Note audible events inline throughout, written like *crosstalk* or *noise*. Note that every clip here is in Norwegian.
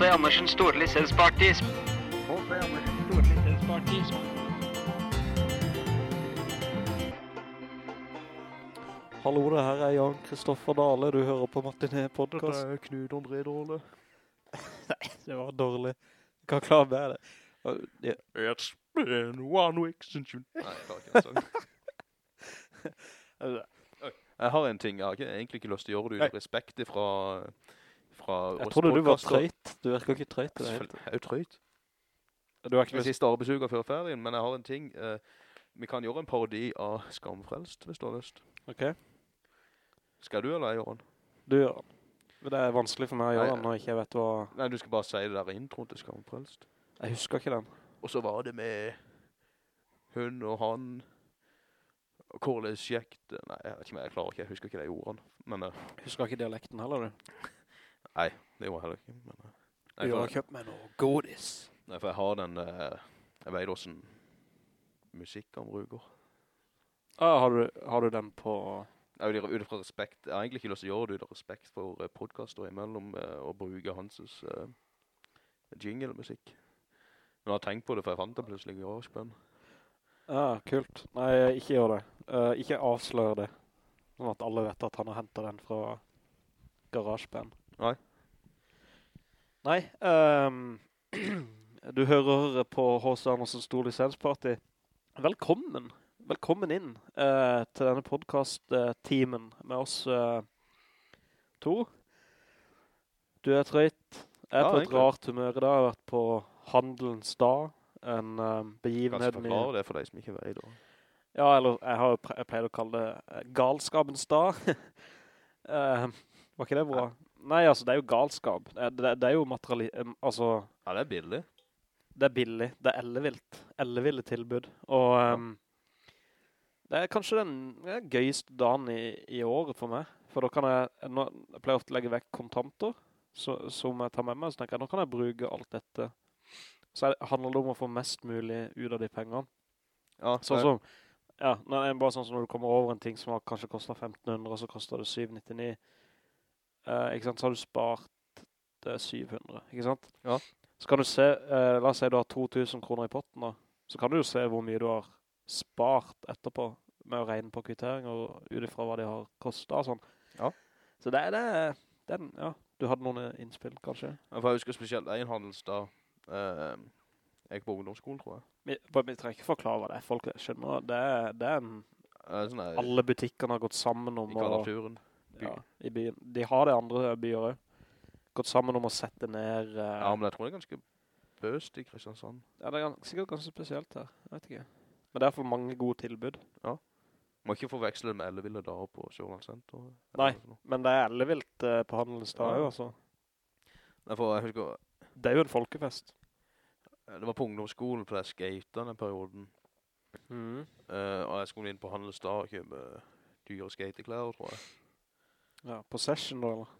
H.C. Andersens store lisensparty. H.C. Andersens store lisensparty. Hallo, det her er Jan Kristoffer Dale. Du hører på Martin E-podcast. er Knud André Dårle. *laughs* Nei, det var dårlig. Jeg kan klare med det. Uh, yeah. It's been one week since you... Nei, jeg klarer ikke en sang. *laughs* Jeg har en ting, jeg har ikke, egentlig ikke lyst til å gjøre det uten respekt fra, fra Jeg trodde du var trøyt. Du virker ikke trøyt i det hele Jeg er jo trøyt. Du har ikke Det lyst siste arbeidsuka før ferien, men jeg har en ting. Uh, vi kan gjøre en parodi av Skamfrelst, hvis du har lyst. Ok, Skal du eller jeg gjøre den? du gjør den. Men det er vanskelig for meg å gjøre den når jeg ikke vet hva... Nei, du skal bare si det der introen til Skamfrelst. Jeg husker ikke den. Og så var det med hun og han. Og hvordan kjekt. Nei, jeg vet ikke mer, jeg klarer ikke, jeg husker ikke de ordene. Men Uh... Husker ikke dialekten heller, du. Nei, det gjorde jeg heller ikke. Men, eh, nei, Du har kjøpt meg noe godis. nei, for jeg har den, uh, jeg vet hvordan musikk han bruker. Ah, har, du, har du den på... Jeg vil ut fra respekt, jeg har egentlig ikke lyst til å gjøre det ut respekt for uh, podcaster imellom uh, å bruke hans uh, jingle-musikk. Men jeg har tenkt på det, for jeg fant det plutselig i GarageBand. Ja, kult. Nei, ikke gjør det. Uh, ikke avslør det. Sånn at alle vet at han har hentet den fra GarageBand. Nei. Nei, Um, *clears throat* du hører på H.C. Andersen Stor Lisensparty. Velkommen. Velkommen inn uh, til denne podcast-teamen med oss uh, to. Du er trøyt. Jeg er Ja, på et egentlig. rart humør i dag. Jeg har vært på Handelens dag. En Kanskje begivenhet forklare det for deg som ikke vet da. ja, eller jeg har jeg pleier å kalle det Galskabens galskapens dag. uh, *laughs* var ikke det bra? Nei, altså, det er jo galskap. Det, det, det er jo materiali... Altså, Ja, det er billig. det er billig. Det er ellevilt. Elleville tilbud. Og um, det er kanskje den gøyeste dagen i, i året for meg. For da kan jeg... Nå, jeg pleier ofte å legge vekk kontanter så, som jeg tar med meg. Så tenker jeg, nå kan jeg bruke alt dette. Så er det, handler det om å få mest mulig ut av de pengene. Ja, Sånn som, ja, bare sånn som når du kommer over en ting som har kanskje kostet 1500, og så koster det 799. Eh, ikke sant? Så har du spart det 700, ikke sant? Ja. Så kan du se, eh, la oss si du har 2000 kroner i potten da, så kan du jo se hvor mye du har spart etterpå med å regne på kvittering og utifra hva de har kostet og sånn. Ja. Så det er det, den, ja, du hadde noen innspill kanskje? Ja, For jeg husker spesielt en handelsdag. Eh, jeg på ungdomsskolen, tror jeg. Vi, vi trenger ikke forklare hva det er, folk skjønner, det det er en, Eh, sånn alle butikkene har gått sammen om I Kaldaturen. By. Ja, i byen. De har det andre byer også. Gått sammen om å sette ned... Uh, Ja, men jeg tror det er ganske bøst i Kristiansand. ja, det er gans- sikkert ganske spesielt her. Jeg vet ikke. Men det er for mange gode tilbud. Ja. Må ikke forveksle det med Elleville da på Sjøland Center. Nei. Men det er ellevilt uh, på Handelens dag Ja. jo, altså. Nei, for jeg husker, Det er jo en folkefest. det var på ungdomsskolen, for jeg skatet den perioden. Mm. Uh, og jeg skulle inn på handelsdag og kjøpe dyre skateklær, tror jeg. Ja, på Session da, eller?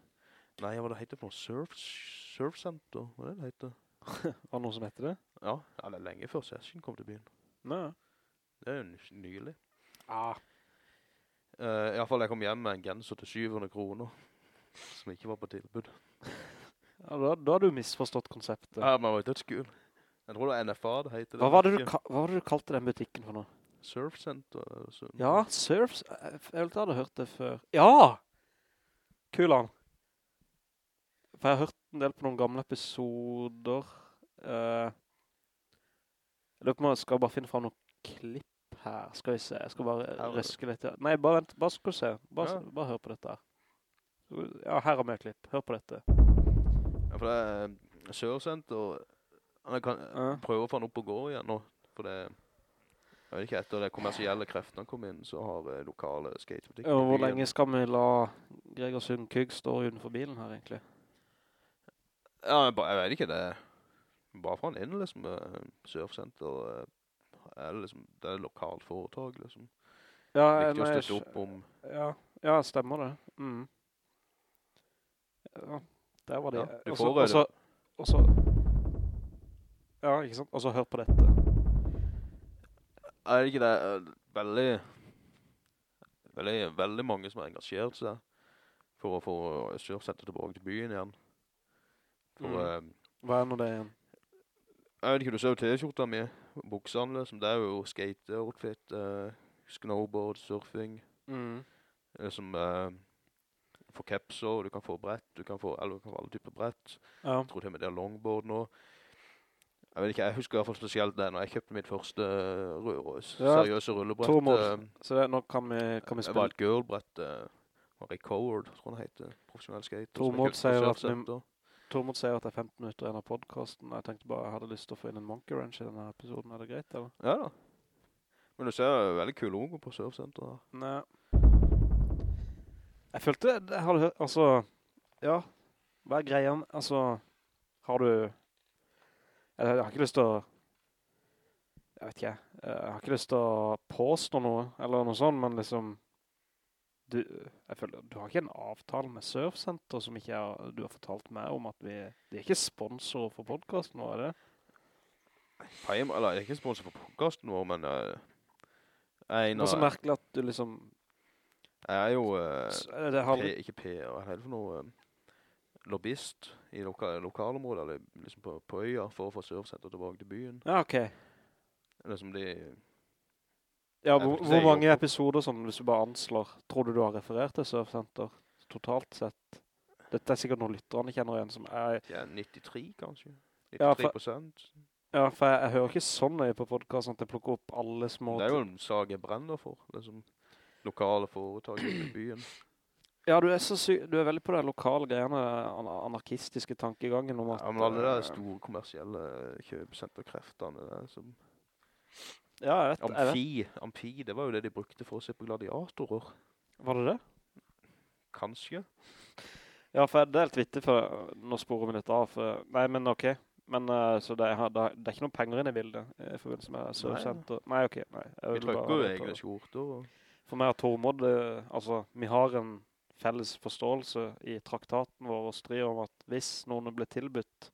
Nei, hva det heter for noe? Surf, surf Center, hva er det det heter? *laughs* Var det noe som heter det? Ja, ja, det er lenge før Session kom til byen. Nei. Det er jo nylig. Ah, Uh, I hvert fall jeg kom hjem med en genser til 700 kroner, som ikke var på tilbud. *laughs* ja, da, da har du misforstått konseptet. Ja, men det var jo dødskul. Jeg tror det var NFA det heter. Hva var det du, hva var det du kalte den butikken for nå? Surf Center. eller sånn. Ja, Surf... Jeg jeg vet hadde hørt det før. Ja! Kulan. For jeg har hørt en del på noen gamle episoder. Uh, jeg lurer på om jeg skal bare finne frem noen klipp her. Skal vi se. Jeg skal bare Her- røske litt. Nei, bare vent. Bare skal vi se. Bare, Ja. bare hør på dette her. Ja, her har vi et klipp. Hør på dette. Ja, for det er Sør og Jeg kan Ja. prøve å få han opp og gå igjen nå, for det Jeg vet ikke, etter det kommersielle kreftene kom inn, så har eh, lokale skatebutikker... Ja, hvor lenge skal vi la Gregersund Kygg stå utenfor bilen her, egentlig? Ja, jeg, jeg vet ikke, det bare fra en inn, liksom, eh, surfsenter, eh, er det liksom, det er lokalt foretag, liksom. Ja, Viktig å støtte opp om, Ja, ja stemmer det. Mm. Ja, der var det. Ja, du Også- får det. også- også- Ja, ikke sant? Og så hør på dette. Er det ikke det, eh, veldig, veldig, veldig mange som har engasjert seg for å få surfsenter tilbake til byen igjen. For, Mm. uh, Hva er nå det igjen? Jeg vet ikke, du ser jo t-skjorta mi, buksene liksom, det er jo skate-outfit, uh, snowboard, surfing, Mm. liksom, eh, for kepser, du kan få brett, du kan få, eller du kan få alle typer brett. Ja. Jeg tror og med det er longboard nå. Jeg vet ikke, jeg husker i hvert fall spesielt det når jeg kjøpte mitt første rødrøs, Ja, seriøse rullebrett. Tormod, eh, Så det, nå kan vi, kan vi Det var et girlbrett, uh, record, tror tror han heter, profesjonell skater. som Tormod jeg sier at vi- Tormod sier at det er 15 minutter igjen av podcasten. Jeg tenkte bare jeg hadde lyst til å få inn en monkey wrench i denne episoden. Er det greit, eller? Ja da. Men du ser veldig kul logo på surfsenteret. Nei. Jeg følte, jeg hadde hørt, altså, ja, hva er greien, altså, har du, jeg, jeg har ikke lyst til å, jeg vet ikke, jeg har ikke lyst til å påstå noe, eller noe sånt, men liksom, du, jeg føler, du har ikke en avtale med Surfsenter som ikke er, du har fortalt meg om at vi, de er ikke sponsor for podcasten nå, er det? Nei, eller jeg er ikke sponsor for podcasten nå, men jeg, jeg, er en Det er så merkelig at du liksom, jeg er jo uh, det har P, ikke P, hva er det for noe Uh, lobbyist i loka, lokalområdet, eller liksom på, på øya, for å få surfsenter tilbake til byen. ja, ok. Liksom de, Ja, hvor, hvor mange episoder som, hvis du bare anslår, tror du du har referert til Surfsenter totalt sett? Dette er sikkert noen lytterne kjenner igjen som er... ja, 93 kanskje? 93 Ja, prosent. Ja, for jeg, jeg hører ikke sånn nøye på podcasten at jeg plukker opp alle små... Det er jo en sag jeg brenner for, liksom lokale foretak i byen. Ja, du er. Du er veldig på det lokale greiene, an anarkistiske tankegangen om at... Ja, men alle de eh, store kommersielle kjøpesenterkreftene, der er som Ja, jeg vet, jeg vet. Amfi, Amfi, det var jo det de brukte for å se på gladiatorer. Var det det? Kanskje? Ja, for jeg er delt vittig, for nå sporer vi litt av. For, nei, men ok. Men uh, så det er, det er ikke noen penger inne i bildet i forbindelse med Surfsenter. Nei, ok. Nei, jeg trykker jo egne skjorter. Og... For meg og Tormod, eh, altså, vi har en felles forståelse i traktaten vår og strir om at hvis noen blir tilbudt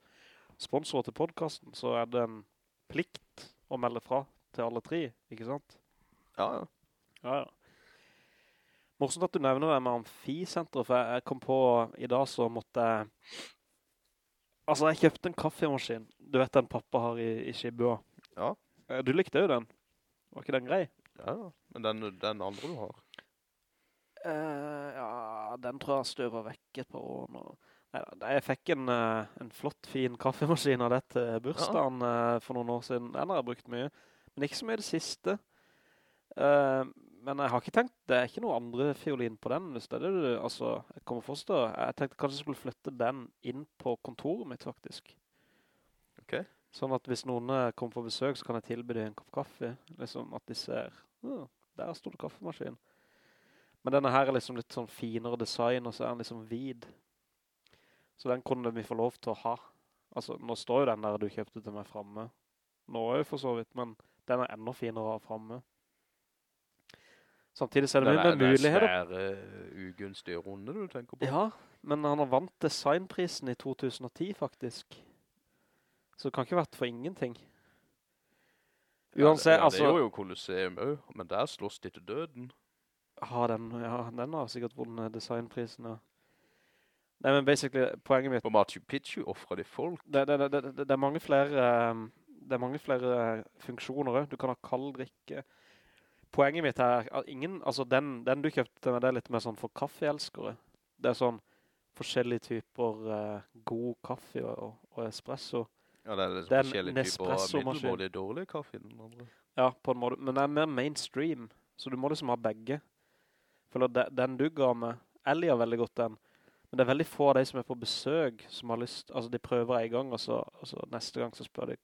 sponsorer til podcasten, så er det en plikt å melde fra til alle tre, ikke sant? Ja, ja. Ja, ja. Morsomt at du nevner det med amfisenteret, for jeg, kom på i dag så måtte jeg... Altså, jeg kjøpte en kaffemaskin. Du vet den pappa har i, i Shibua. Ja, Eh, Du likte jo den. Var ikke den grei? ja, ja. Men den, den andre du har. Eh, ja, den tror jeg støver vekk et par år nå. Neida, jeg fikk en, uh, en flott, fin kaffemaskin av det til bursdagen uh, for noen år siden. Den har jeg brukt mye, men ikke så mye det siste. Men jeg har ikke tenkt, det er ikke noe andre fiolin på den, hvis det er det altså, jeg kommer forstå. Jeg tenkte kanskje jeg skulle flytte den inn på kontoret mitt, faktisk. Ok. Sånn at hvis noen kommer på besøk, så kan jeg tilby dem en kopp kaffe. Liksom at de ser, «Å, der står det kaffemaskin. Men denne her er liksom litt sånn finere design, og så er den liksom vid. Så den kunne vi få lov til å ha. Altså, nå står jo den der du kjøpte til meg fremme. Nå er jo for så vidt, men den er enda finere å ha fremme. Samtidig ser er det mye med muligheter. Den er svære, ugunstige runde du tenker på. Ja, men han har vant designprisen i 2010 faktisk. Så det kan ikke være vært for ingenting. Uansett, ja, det, ja, det gjorde jo Colosseum også, men der slåss de til døden. Ja, den, ja, den har sikkert vunnet designprisen, ja. Nei, men basically, poenget mitt, På Machu Picchu offrer de folk. det, det, det, det, det er mange flere, um, det er mange flere funksjoner. Du kan ha kald drikke. Poenget mitt er at ingen, altså den, den du kjøpte meg, det er litt mer sånn for kaffeelskere. Det er sånn forskjellige typer uh, god kaffe og, og espresso. Ja, det er liksom Det er forskjellige typer av Nespresso-maskin. dårlige kaffe. Ja, på en måte. Men det er mer mainstream. Så du må liksom ha begge. For de, den du ga meg, jeg liker veldig godt den. Men det er veldig få av de som er på besøk som har lyst, altså de prøver en gang, og så, og så neste gang så spør de,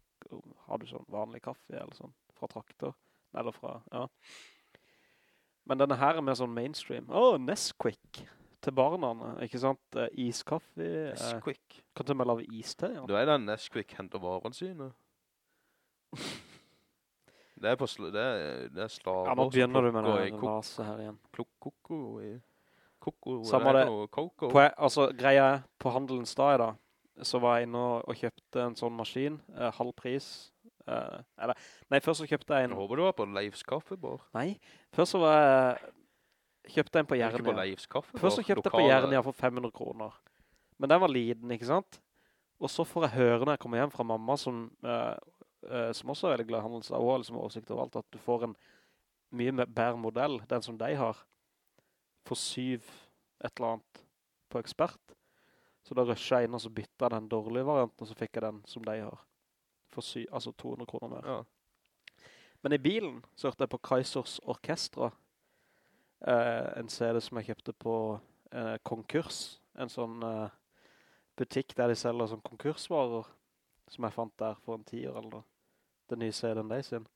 har du sånn vanlig kaffe eller sånn, fra traktor, eller fra, ja. Men denne her er mer sånn mainstream. Åh, Nesquik til barna, ikke sant? Iskaffe. iskaffe, eh, Nesquik. kan du melde av is iste, ja. Du er den Nesquik henter varene sine. *laughs* Det er på sl det er, det er slaver Ja, nå begynner du med den rase her igjen. koko i koko, Samme det. Koko. På, altså, greia er, på handelens dag da, så var jeg inne og, og kjøpte en sånn maskin, eh, halv pris. Eh, eller, nei, først så kjøpte jeg Jeg en, håper du var på Leifs kaffebar. nei, først så var jeg, kjøpte jeg en på Ikke på Leifs kaffe? Først så kjøpte jeg på Jernia for 500 kroner. Men den var liten, ikke sant? Og så får jeg høre når jeg kommer hjem fra mamma, som, eh, som også er veldig glad i handelsdag, og har liksom oversikt over alt, at du får en mye bedre modell, den som de har, for syv et eller annet på ekspert. Så da rushet jeg inn og så bytta den dårlige varianten, og så fikk jeg den som de har. For sy, altså 200 kroner mer. Ja. Men i bilen så hørte jeg på Kaisers Orkestra. Eh, en CD som jeg kjøpte på eh, Konkurs. En sånn eh, butikk der de selger sånn konkursvarer. Som jeg fant der for en tiår eller noe. Den nye CD-en de sin.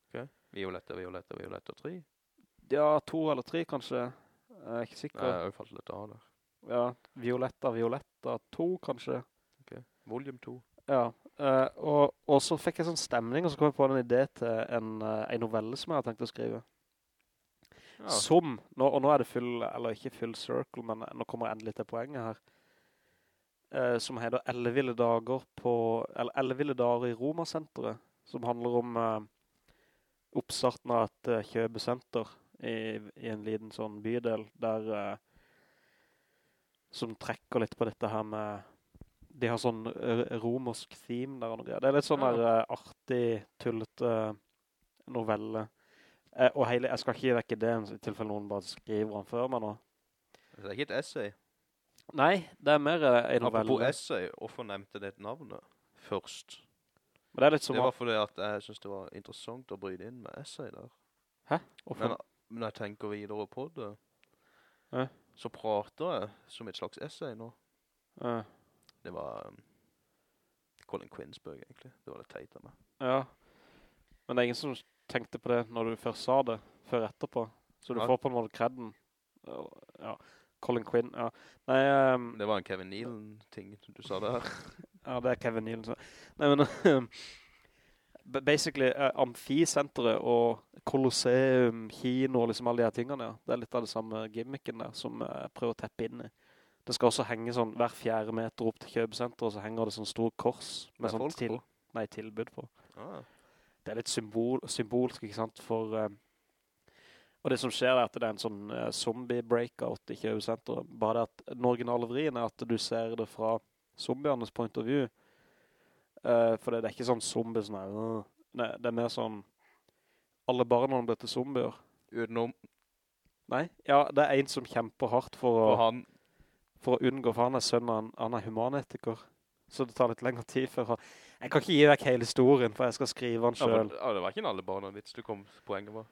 Violetta, Violetta, Violetta 3. Ja, to eller tre kanskje. Jeg er ikke Nei, sikker. jeg har falt litt av der. Ja, Violetta, Violetta 2 kanskje. Volume 2. Ja, uh, og, og så fikk jeg sånn stemning, og så kom jeg på en idé til en, uh, en novelle som jeg har tenkt å skrive. Ja. Som, nå, og nå er det full, eller ikke full circle, men nå kommer jeg endelig til poenget her. Uh, som heter Elleville dager på, eller Elleville dager i Roma-senteret, som handler om eh, oppstarten av et eh, kjøpesenter i, i en liten sånn bydel, der eh, som trekker litt på dette her med de har sånn romersk theme der og noe. Det er litt sånn der uh, artig, tullete novelle. Uh, og hele, jeg skal ikke gi vekk ideen i tilfelle noen bare skriver den før meg nå. Det er ikke et essay. Nei, det er mer en en Apropos novelle. essay, hvorfor nevnte det et navn først? Men det er litt som det var fordi at jeg synes det var interessant å bryte inn med essay der. Hæ? hvorfor, Men, men jeg tenker videre på det, Ja. så prater jeg som et slags essay nå. eh, Det var um, Colin Quinns bøk, egentlig. Det var det teit av meg. ja. Men det er ingen som tenkte på det når du først sa det, før etterpå. Så du Ja. får på en måte kredden. Ja, Colin Quinn, ja. Nei, um, Det var en Kevin Nealon-ting du sa der. *laughs* Ja, det er Kevin Nealon. som- Nei, men *laughs* basically uh, Amfi-senteret og kolosseum, kino og liksom alle de her tingene, ja. Det er litt av det samme gimmicken der som jeg prøver å teppe inn i. Det skal også henge sånn hver fjerde meter opp til kjøpesenteret, så henger det sånn stor kors med, sånn til, nei, tilbud på. Ah, Det er litt symbol, symbolsk, ikke sant, for... eh, og det som skjer er at det er en sånn uh, zombie-breakout i kjøpesenteret. Bare det at den originale vrien er at du ser det fra zombienes point of view. Uh, for det er ikke sånn zombie sånn her, «Åh». Nei, det er mer sånn alle barna ble til zombier. utenom Nei, ja, det er en som kjemper hardt for å, for, han for å unngå, for han er sønnen, han er humanetiker. Så det tar litt lengre tid før han... Jeg kan ikke gi vekk hele historien, for jeg skal skrive den ja, selv. ja, Det var ikke en alle barna vits du kom poenget var.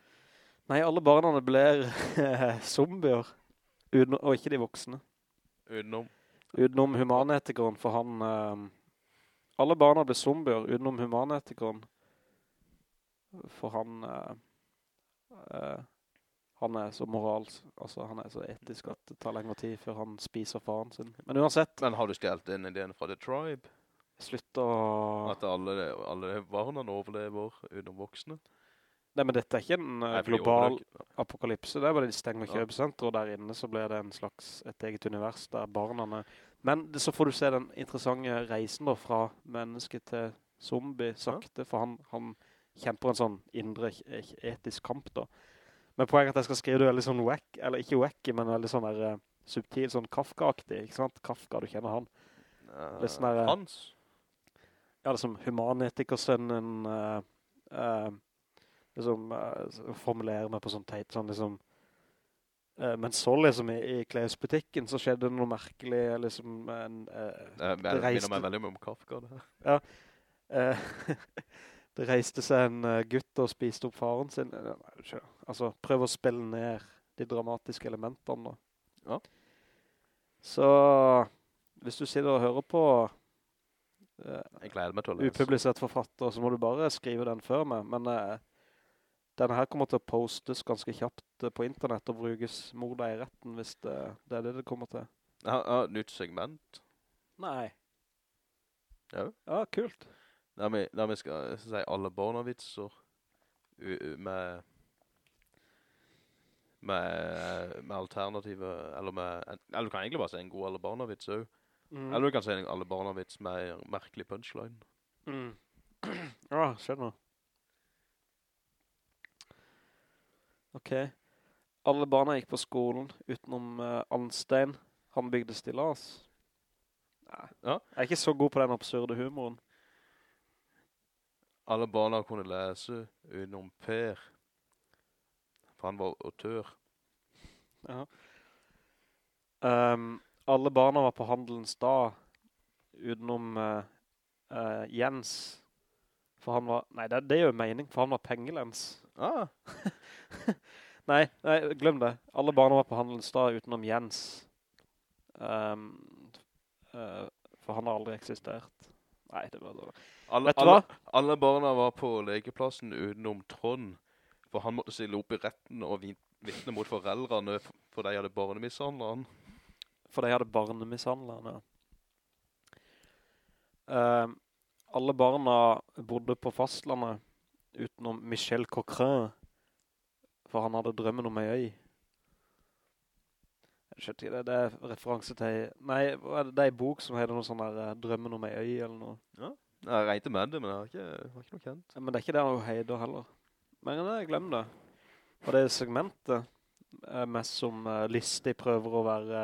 Nei, alle barna blir *laughs* zombier, uden, og ikke de voksne. Utenom Utenom humanetikeren, for han... ehm, alle barna blir zombier, utenom humanetikeren. For han... eh, eh, han er så morals, altså han er så etisk at det tar lengre tid før han spiser faren sin. Men uansett, Men har du stjelt den ideen fra The Tribe? slutt å... At alle, alle barna overlever utenom voksne? Nei, men dette er ikke en eh, Nei, de global overlever- apokalypse. Det er bare de stenger Ja. kjøpesenter, og der inne så blir det en slags et eget univers der barna... Men det- så får du se den interessante reisen da, fra menneske til zombie sakte, for han, han kjemper en sånn indre etisk kamp da. Men poenget er at jeg skal skrive det veldig sånn wack, eller ikke wacky, men veldig sånn der eh, subtil, sånn Kafka-aktig, ikke sant? Kafka, du kjenner han. Uh, Det er sånn der- Hans? Ja, det er som humanetikersønnen uh, liksom uh, formulerer meg på sånn teit, sånn liksom uh, men så liksom i, i klesbutikken så skjedde det noe merkelig, liksom en, uh, Det, det reiste- minner meg veldig om Kafka det her. uh, *laughs* det reiste seg en gutt og spiste opp faren sin. Nei, altså, prøv å spille ned de dramatiske elementene. da. Ja. Så hvis du sitter og hører på Jeg gleder meg til å lese. upublisert forfatter, så må du bare skrive den før meg. Men eh, denne her kommer til å postes ganske kjapt eh, på internett og brukes morda i retten hvis det, det er det det kommer til. Ja, ja, nytt segment. Nei. Ja. Ja, kult. Der vi, der vi skal si alle barnavitser med med, med alternative, eller med, eller du kan egentlig bare si en god alle barnavits også. Mm. Eller du kan si en alle barnavits med en merkelig punchline. Mm. *clears throat* Ja, skjønner. Ok. Alle barna gikk på skolen utenom uh, Anstein. Han bygde stillas. Nei. Ja. Jeg er ikke så god på den absurde humoren. Alle barna kunne lese utenom Per. For han var autør. Ja. Um, alle barna var på handelens dag utenom uh, uh, Jens. For han var... Nei, det, det gjør mening, for han var pengelens. Ah, *laughs* *laughs* Nei, nei, glem det. Alle barna var på handelsstad utenom Jens. Um, uh, for han har aldri eksistert. Nei, det var dårlig. alle, alle, alle barna var på legeplassen utenom Trond. For han måtte stille opp i retten og vittne vitne mot foreldrene for de hadde barnemisshandlet han. For de hadde barnemishandlerne. Ehm, alle barna bodde på fastlandet utenom Michel Coquelin. For han hadde drømmen om ei øy. Jeg skjønner ikke, det, er referanse til... Nei, det, er en bok som heter noe sånn der eh, Drømmen om ei øy eller noe. Ja, Jeg regnet med det, men jeg har ikke, har ikke noe kjent. Men det er ikke det han heter heller. Men jeg glemmer det. Og det segmentet er mest som uh, Listi prøver å være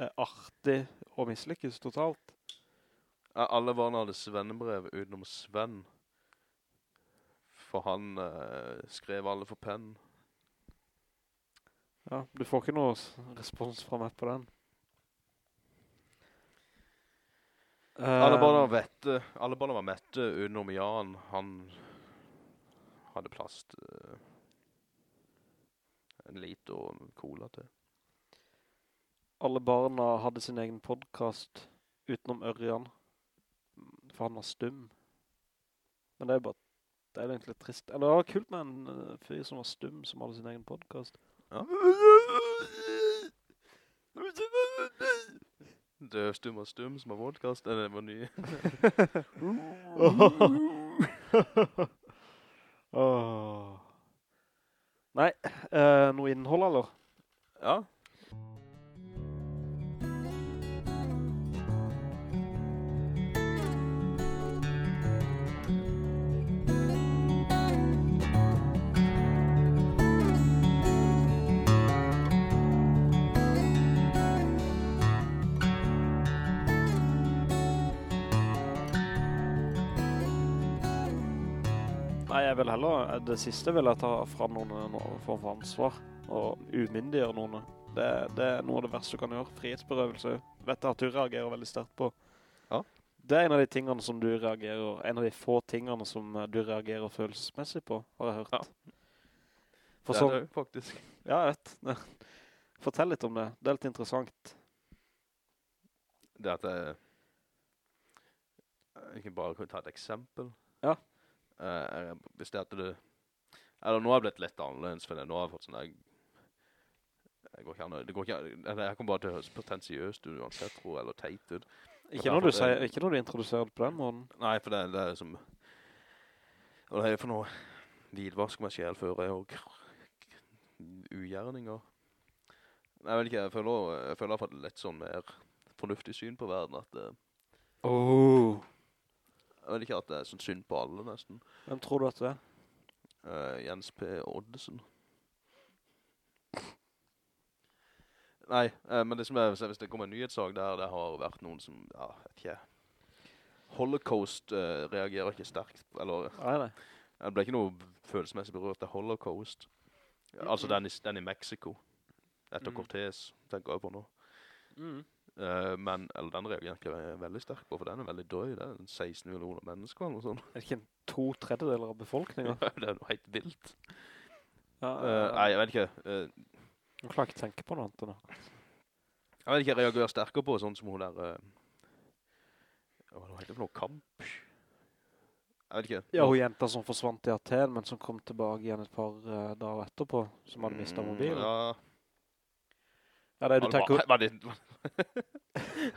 eh, artig og mislykkes totalt. Ja, Alle barna hadde svennebrev utenom Sven. For han eh, skrev alle for penn. Ja, du får ikke noe respons fra meg på den. Alle barna Eh, var vette, alle barna var mette utenom Jan. Han hadde plast eh, en liter og cola til. alle barna hadde sin egen podcast utenom Ørjan. For han var stum. Men det er bare, det er egentlig litt trist. Eller det var kult med en eh, fyr som var stum, som hadde sin egen podcast. Døv, stum og stum som har podcast. Det var ny. Nei, eh, noe innhold eller? Ja. Jeg vil heller, det siste vil jeg ta fra noen, noen form for ansvar, og umyndiggjøre noen. Det, det er noe av det verste du kan gjøre, frihetsberøvelse. Vet jeg at du reagerer veldig sterkt på. Ja. Det er en av de tingene som du reagerer, en av de få tingene som eh, du reagerer følelsesmessig på, har jeg hørt. Ja. For det sånn, er det faktisk. ja, jeg vet. *laughs* Fortell litt om det, det er litt interessant. Det at jeg... Jeg kan bare ta et eksempel. Ja. Eh, hvis det at du Eller nå har jeg blitt litt annerledes, for det. nå har jeg fått sånn... Jeg, jeg går ikke an, det går ikke an, jeg kommer bare til å høres potensiøst uansett, tror jeg, eller teit ut. Ikke når, du sier, ikke når du introduserer det på den måten. Nei, for det, det er som... Og det er for noe vidvask med sjel før jeg og ugjerninger. Jeg vet ikke, jeg føler, jeg føler jeg har fått litt sånn mer fornuftig syn på verden, at det, Oh. Jeg vet ikke at det er sånn synd på alle nesten. Hvem tror du at det er? Uh, Jens P. Oddesen. Nei, uh, men det som er, hvis det kommer en nyhetssag der, det har vært noen som, ja, vet ikke, Holocaust uh, reagerer ikke sterkt, eller Nei, nei. det ble ikke noe følelsesmessig berørt til Holocaust. Altså den i, den i Mexico, etter Mm. Cortés, tenker jeg på nå. Mm. Eh, men, eller den reagerer ikke jeg veldig sterk på, for den er veldig drøy, det er en 16 millioner mennesker eller noe sånt. Er det ikke to tredjedeler av befolkningen? *laughs* det er noe helt vilt. Ja, Eh, nei, jeg vet ikke, Jeg klarer ikke å tenke på noe annet enn. Jeg vet ikke, jeg reagerer sterkere på sånn som hun der, uh, hva heter det for noe, kamp? Jeg vet ikke. Ja, hun jenta som forsvant i Aten, men som kom tilbake igjen et par eh, dager etterpå, som hadde mistet mobilen. Ja. Ja, det Var det, var, det,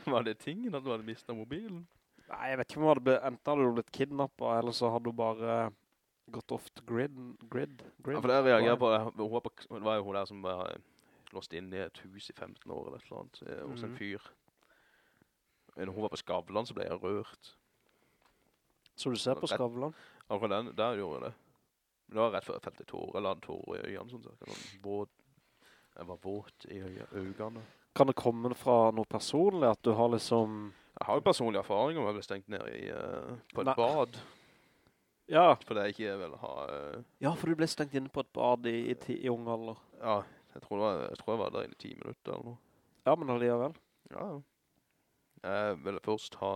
*laughs* var det tingen at du hadde mistet mobilen? Nei, jeg vet ikke om hun hadde blitt, enten hadde hun blitt kidnappet, eller så hadde hun bare gått off grid, grid, grid. Ja, for det reagerer på, var det var jo hun der som var låst inn i et hus i 15 år eller et eller annet, eh, hos en Mhm. fyr. Når hun var på Skavlan så ble jeg rørt. Så du ser på Skavlan? Ja, for den, der gjorde jeg det. Men det var rett før jeg felte tårer, eller hadde tårer i øynene, sånn sånn, Sånn. Jeg var våt i øynene. Kan det komme fra noe personlig, at du har liksom... Jeg har jo personlig erfaring om jeg ble stengt ned i, uh, på et Nei. bad. Ja, Fordi jeg ikke vil ha... Uh... ja, for du ble stengt inne på et bad i, i, ti- i ung alder. ja, jeg tror, var, jeg tror jeg var der i ti minutter eller noe. Ja, men alligevel. Ja, ja. Jeg ville først ha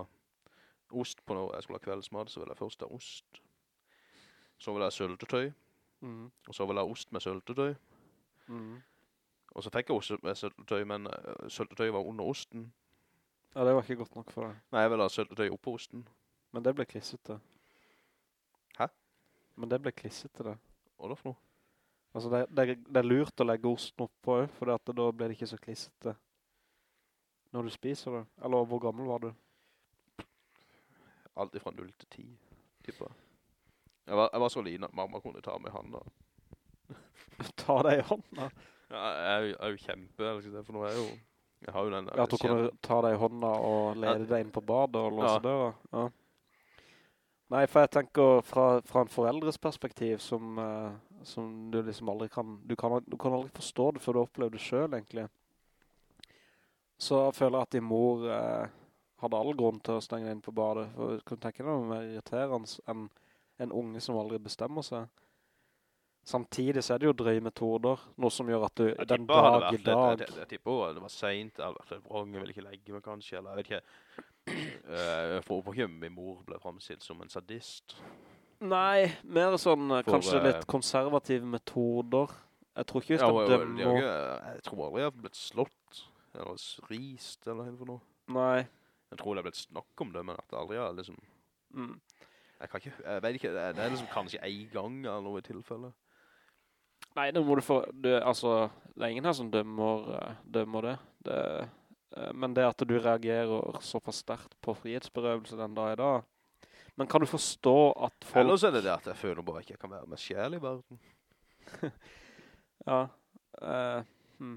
ost på når jeg skulle ha kveldsmad, så ville jeg først ha ost. Så ville jeg ha søltetøy, Mm. og så ville jeg ha ost med søltetøy. Mm. Og så fikk jeg også med søltetøy, men eh, søltetøy var under osten. Ja, det var ikke godt nok for deg. Nei, jeg ville ha søltetøy oppå osten. Men det ble klissete. Hæ? Men det ble klissete det. Hva da for noe? Altså, det, det, det er lurt å legge osten oppå, for da blir det ikke så klissete når du spiser det. Eller hvor gammel var du? Alt fra 0 til 10, tipper jeg. Var, jeg var så liten at mamma kunne ta meg i handa. *laughs* Ta deg i hånda. Jeg, er jo- jeg kjempe, jeg for nå er jeg jo... Jeg har jo den der... At du kunne ta deg i hånda og lede deg inn på badet og låse Ja. døra. Ja. Nei, for jeg tenker fra, fra en foreldres perspektiv som, uh, som du liksom aldri kan, du kan, du kan aldri forstå det før du opplever det selv egentlig. Så føler jeg at din mor uh, hadde all grunn til å stenge deg inn på badet. For du kunne tenke deg noe mer irriterende enn en unge som aldri bestemmer seg. Samtidig så er det jo drøye metoder, noe som gjør at du Jeg den dag i vært dag... Jeg, jeg tipper det var sent, jeg vært litt ville ikke legge meg kanskje, eller jeg vet ikke. Uh, for på min mor ble fremstilt som en sadist. Nei, mer sånn eh, For, kanskje uh, litt konservative metoder. Jeg tror ikke vi skal har dømme... Jeg, jeg tror aldri jeg har blitt slått, eller rist, eller noe. Nei. Jeg tror det har blitt snakk om det, men at det aldri har liksom... Mm. Jeg kan ikke, jeg vet ikke, det det er liksom kanskje en gang eller noe i tilfelle. Nei, det må du få... Du, altså, det er ingen her som dømmer, eh, dømmer det. det eh, men det at du reagerer såpass sterkt på frihetsberøvelse den dag i dag. Men kan du forstå at folk... Ellers er det det at jeg føler bare ikke jeg kan være med sjel i verden. *laughs* Ja. Uh, hmm.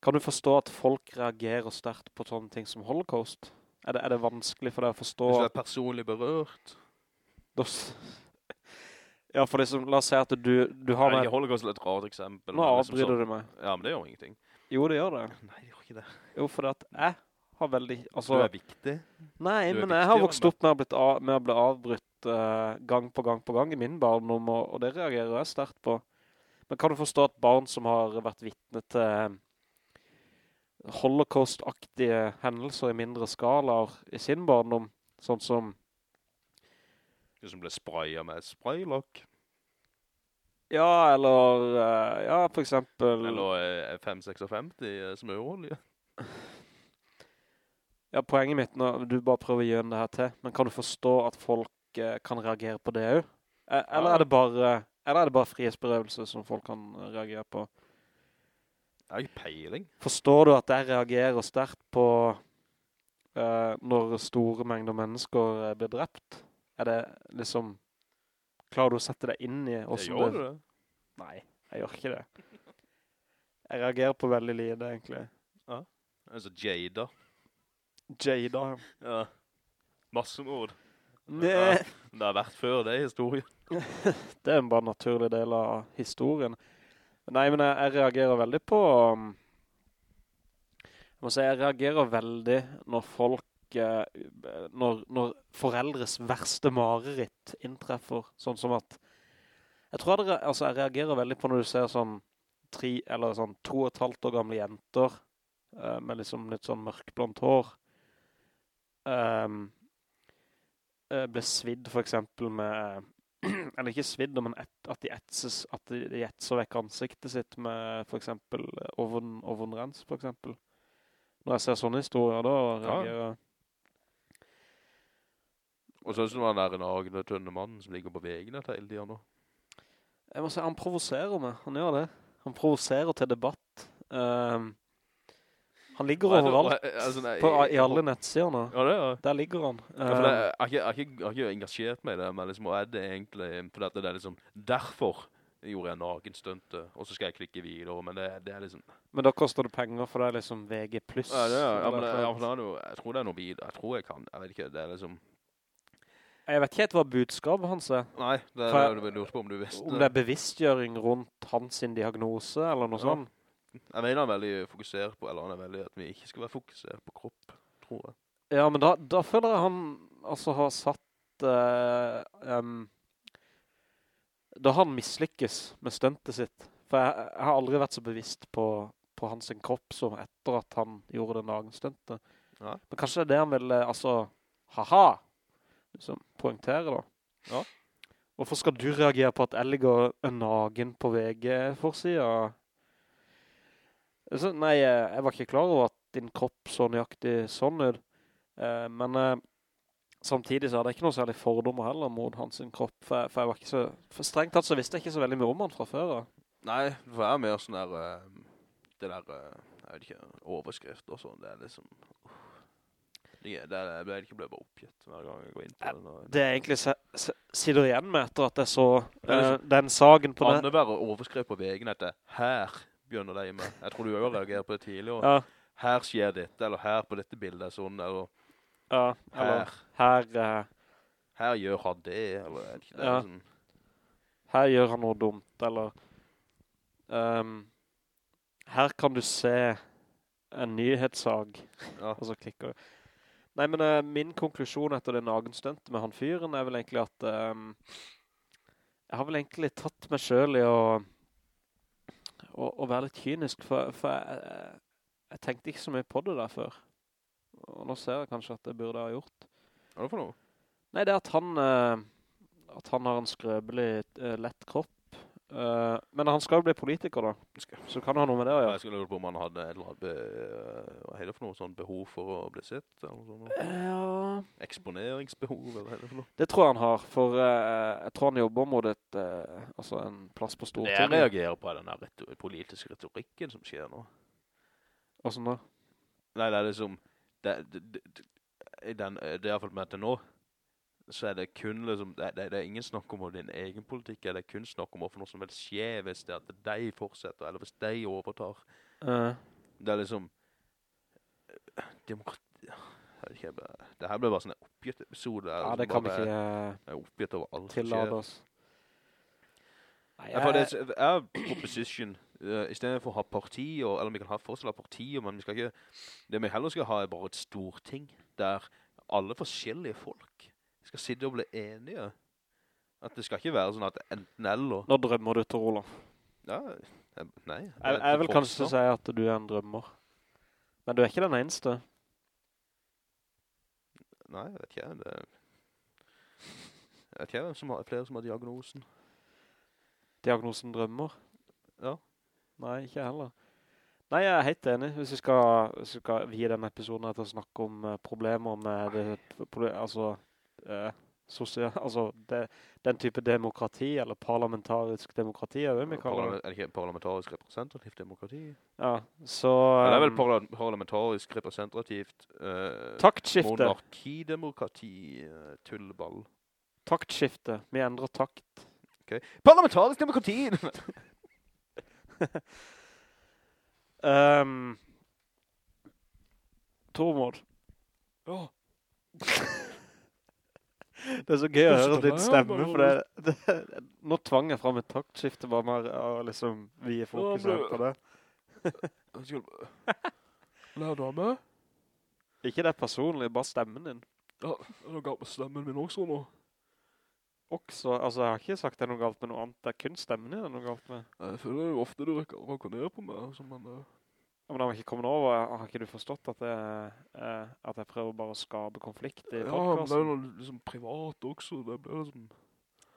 Kan du forstå at folk reagerer sterkt på sånne ting som holocaust? Er det, er det vanskelig for deg å forstå... Hvis du er personlig berørt. Da Ja, for liksom, la oss si at du, du har med... ikke Holocaust er et rart eksempel. Nå avbryter liksom du meg. Ja, men det gjør ingenting. Jo, det gjør det. Nei, det gjør ikke det. Jo, for at jeg har veldig... Du Altså, er viktig. nei, er men jeg har vokst opp med å, blitt av, med å bli avbrytt uh, gang på gang på gang i min barndom, og, og det reagerer jeg sterkt på. Men kan du forstå at barn som har vært vittne til eh, holocaust-aktige hendelser i mindre skalaer i sin barndom, sånn som Du som ble sprayet med spraylokk. Ja, eller uh, Ja, for eksempel Eller eh, 556 eh, smørolje. *laughs* Ja, poenget mitt nå, du bare prøver å gjøre det her til, men kan du forstå at folk uh, kan reagere på det jo? Eh, eller, er det bare, eller er det bare frihetsberøvelse som folk kan eh, reagere på? Jeg har ikke peiling. Forstår du at jeg reagerer sterkt på uh, når store mengder mennesker eh, blir drept? Er det liksom... Klarer du å sette deg inn i Jeg gjør det. Nei, jeg gjør ikke det. Jeg reagerer på veldig lite, egentlig. Ja. Altså, Jada. Jada. Ja. Massemord. Nei. Det har vært før det i historien. *laughs* det er en bare naturlig del av historien. Nei, men jeg, jeg reagerer veldig på... um, Jeg må si, jeg reagerer veldig når folk... eh, når, når foreldres verste mareritt inntreffer. Sånn som at... Jeg tror jeg, altså, jeg reagerer veldig på når du ser sånn tre, eller sånn to og et halvt år gamle jenter uh, med liksom litt sånn mørkblondt hår. Um, eh, ble svidd for eksempel med *clears throat* eller ikke svidd, men et, at de etses, at de, etser vekk ansiktet sitt med for eksempel ovn, ovnrens, for eksempel. Når jeg ser sånne historier, da reagerer jeg. Og så er det som han der agne, tønne mannen som ligger på veggene hele tiden nå. Jeg må si, han provoserer meg. Han gjør det. Han provoserer til debatt. Um, han ligger er overalt. er- altså, nei, På, I alle nettsider nå. Ja, det er Der ligger han. Ja, det, Ehm, jeg, har ikke, ikke, ikke engasjert meg i det, men liksom, og er det egentlig, for det er liksom, derfor gjorde jeg nagenstuntet, og så skal jeg klikke videre, men det, det er liksom, men da koster det penger, for det er liksom VG+. ja, det er, ja, men, ja, er noe, jeg tror det er noe videre, jeg tror jeg kan, jeg vet ikke, det er liksom, Jeg vet ikke helt hva budskapet hans er. nei, det er det jeg lurte på om du visste. Om det er bevisstgjøring rundt hans diagnose, eller noe Ja. sånt. Jeg mener han er veldig fokusert på, eller han er veldig at vi ikke skal være fokusert på kropp, tror jeg. Ja, men da, da føler jeg han altså har satt uh, um, Da han mislykkes med stuntet sitt. For jeg, jeg har aldri vært så bevisst på, på hans kropp som etter at han gjorde det nagenstuntet. Ja. Men kanskje det er det han ville, eh, altså, haha, liksom, poengtere da. Ja. Hvorfor skal du reagere på at jeg ligger nagen på VG-forsida? Så, nei, eh, jeg var ikke klar over at din kropp så nøyaktig sånn ut. Eh, men eh, samtidig så hadde jeg ikke noe særlig fordommer heller mot hans kropp. For, jeg- for jeg var ikke så, for strengt tatt så visste jeg ikke så veldig mye om han fra før. da. Nei, for jeg er mer sånn der, det der, jeg vet ikke, overskrift og sånn, det er liksom, uff. Det, det, ble ikke ble bare oppgitt hver gang jeg går inn på det. den. Det er egentlig se, se, sitter igjen med etter at jeg så Det eh, den sagen på det. Anne bare overskrev på vegen etter her begynner det med. Jeg tror du også reagerer på det tidligere. Ja, Her skjer dette, eller her på dette bildet sånn, eller ja, eller her, her, uh, her gjør han det, eller ikke. Det Ja. sånn. her gjør han noe dumt, eller um, her kan du se en nyhetssag. ja. Og så klikker du. Nei, men uh, min konklusjon etter det nagenstønte med han fyren er vel egentlig at um, jeg har vel egentlig tatt meg selv i å, å, å være litt kynisk, for, for jeg, jeg, jeg tenkte ikke så mye på det der før. Og nå ser jeg kanskje at jeg burde ha gjort. Hva er det for noe? Nei, det er at han, uh, at han har en skrøbelig, uh, lett kropp. Eh, men han skal jo bli politiker da, så kan han ha noe med det Ja. Jeg skulle lurt på om han hadde et eller annet, hva er det for noe, sånn behov for å bli sett, eller noe sånt. Ja, Eksponeringsbehov, eller hva det for noe? Det tror jeg han har, for uh, jeg tror han jobber mot et, uh, altså en plass på Det jeg reagerer på er den der retor politiske retorikken som skjer nå. Og sånn da. Nei, det er liksom, det, det, det, det, den, det er i hvert fall med til nå, så er det kun liksom, det, det, det er ingen snakk om din egen politikk, det er kun snakk om hvorfor noe som vil skje hvis det at de fortsetter, eller hvis de overtar. Uh. Det er liksom, eh, demokrati, ikke, det her blir bare sånn en oppgitt episode. ja, som det kan vi ikke eh, er oppgitt over alt tillade oss. Nei, for det jeg, er proposition, uh, i stedet for å ha partier, eller vi kan ha forskjellige partier, men vi skal ikke, det vi heller skal ha er bare et storting, der alle forskjellige folk skal sitte og bli enige. At det skal ikke være sånn at enten eller. nå drømmer du til Roland. Ja, jeg, nei. Jeg, Jeg, jeg vil kanskje si at du er en drømmer. Men du er ikke den eneste. Nei, jeg vet ikke, det jeg vet ikke hvem som har, flere som har diagnosen. Diagnosen drømmer. Ja. Nei, ikke heller. Nei, jeg er helt enig. Hvis vi skal, hvis vi skal vie denne episoden etter til å snakke om eh, problemer med det, altså, eh, sosial, *laughs* altså det, den type demokrati, eller parlamentarisk demokrati, er det vi kaller det. er det ikke parlamentarisk representativt demokrati? Ja, så... Ja, det er vel um, parla parlamentarisk representativt Eh, Taktskifte. monarkidemokrati, eh, tullball. Taktskifte. Vi endrer takt. Parlamentarisk demokrati! Um, *laughs* Tormod. Ja. *laughs* Det er så gøy å høre det din stemme, for det, det, nå tvang jeg frem et taktskifte bare med å liksom vie fokus Ja, her men- på det. *laughs* Lær dame? Ikke det personlig, bare stemmen din. Ja, er det galt med stemmen min også nå? Også, altså jeg har ikke sagt det er noe galt med noe annet, det er kun stemmen din det er noe galt med. Jeg føler jo ofte du rakker ned på meg, altså, men... Uh, Men har vi ikke kommet over, har ikke du forstått at, jeg, eh, at jeg prøver bare å skabe konflikt i ja, men det er jo liksom privat også, det blir liksom...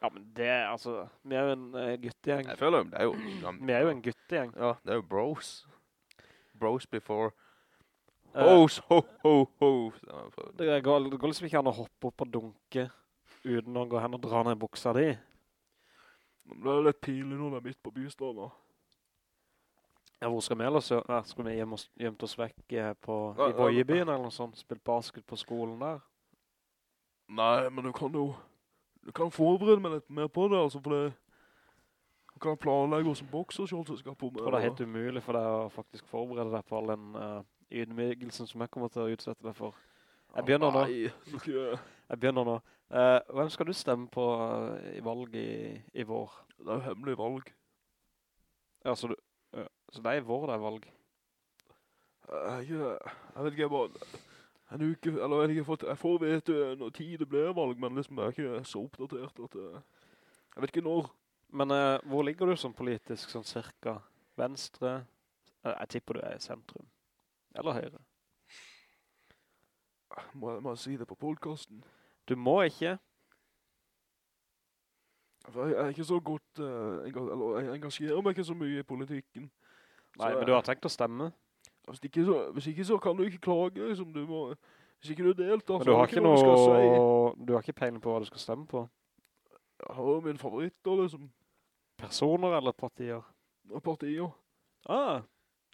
Ja, men det, altså, vi er jo en uh, guttegjeng. Jeg føler jo, det er jo... Vi er jo en guttegjeng. Ja, det er jo bros. Bros before Hos, Ho, ho, ho, ho. Han prøvde. det, går, det går liksom ikke an å hoppe opp og dunke uten å gå hen og dra ned buksa di. Det er litt pinlig når det er midt på bystaden. Ja, hvor skal vi ellers? Ja, skal vi gjemme oss, gjemt oss vekk eh, på, i Bøyebyen eller noe sånt? Spilt basket på skolen der? Nei, men du kan jo Du kan forberede meg litt mer på det, altså, for det Du kan planlegge hvordan bokserskjold du skal på med. Jeg tror det er helt umulig for deg å faktisk forberede deg på all den uh, ydmygelsen som jeg kommer til å utsette deg for. Jeg begynner nå. Jeg begynner nå. Uh, hvem skal du stemme på uh, i valg i, i vår? Det er jo hemmelig valg. Ja, så, du, så det er vår det er valg. Jeg, jeg vet ikke, jeg bare en uke, eller jeg vet ikke, får, jeg får vite når tid det blir valg, men liksom jeg er ikke så oppdatert at jeg, jeg vet ikke når. Men uh, hvor ligger du som politisk, sånn cirka? Venstre? Eh, jeg tipper du er i sentrum. Eller høyre. Må jeg, må jeg si det på podcasten? Du må ikke. For jeg, jeg er ikke så godt, uh, engasjerer meg ikke så mye i politikken. Nei, men du har tenkt å stemme. Hvis ikke, så, hvis ikke så kan du ikke klage, liksom, du må, hvis ikke du deltar, Men så du har ikke noe du si. Du har ikke peiling på hva du skal stemme på? Jeg har jo favoritt, da, liksom, Personer eller partier? partier. Ah,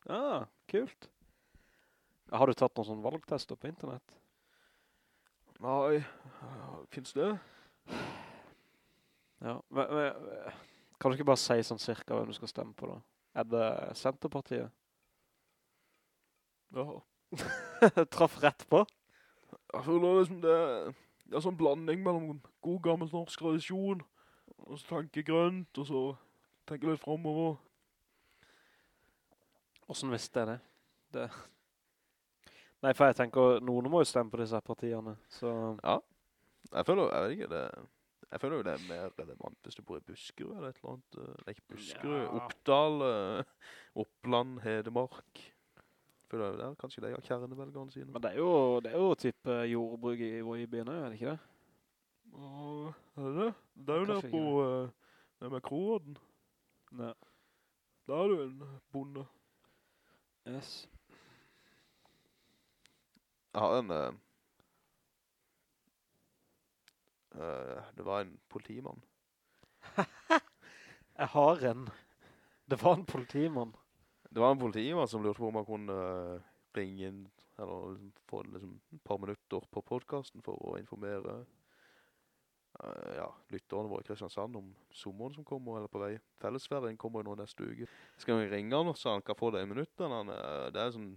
ah, kult. Har du tatt noen sånne valgtester på internett? Nei, finnes det? Ja, men, men, kan du ikke bare si sånn cirka hvem du skal stemme på da? Er det Senterpartiet? Ja. *laughs* Traff rett på? Jeg føler liksom det, det er sånn blanding mellom god gammel norsk tradisjon, og så tanke grønt, og så tenke litt fremover. Hvordan visste jeg det? det? *laughs* Nei, for jeg tenker, noen må jo stemme på disse partiene, så... Jeg føler, jeg vet ikke, det, jeg føler jo det er mer relevant hvis du bor i Buskerud eller et eller annet. eh, Det er ikke Buskerud, Ja. Oppdal, eh, Oppland, Hedemark. Føler jeg der, kanskje de har kjernevelgerne sine. Men det er jo, det er jo typ jordbruk i byene, er det ikke det? Åh, er det det? Det er jo der på, nede med Kroaden. Ja. Da er du en bonde. Yes. Jeg har en, eh, eh, det var en politimann. *laughs* Jeg har en. Det var en politimann. Det var en politimann som lurte på om han kunne eh, ringe inn, eller liksom, få liksom, et par minutter på podcasten for å informere uh, ja, lytterne våre i Kristiansand om sommeren som kommer, eller på vei. Fellesferien kommer jo nå neste uke. Skal vi ringe han, så han kan få det i minutter? Han, eh, det er sånn,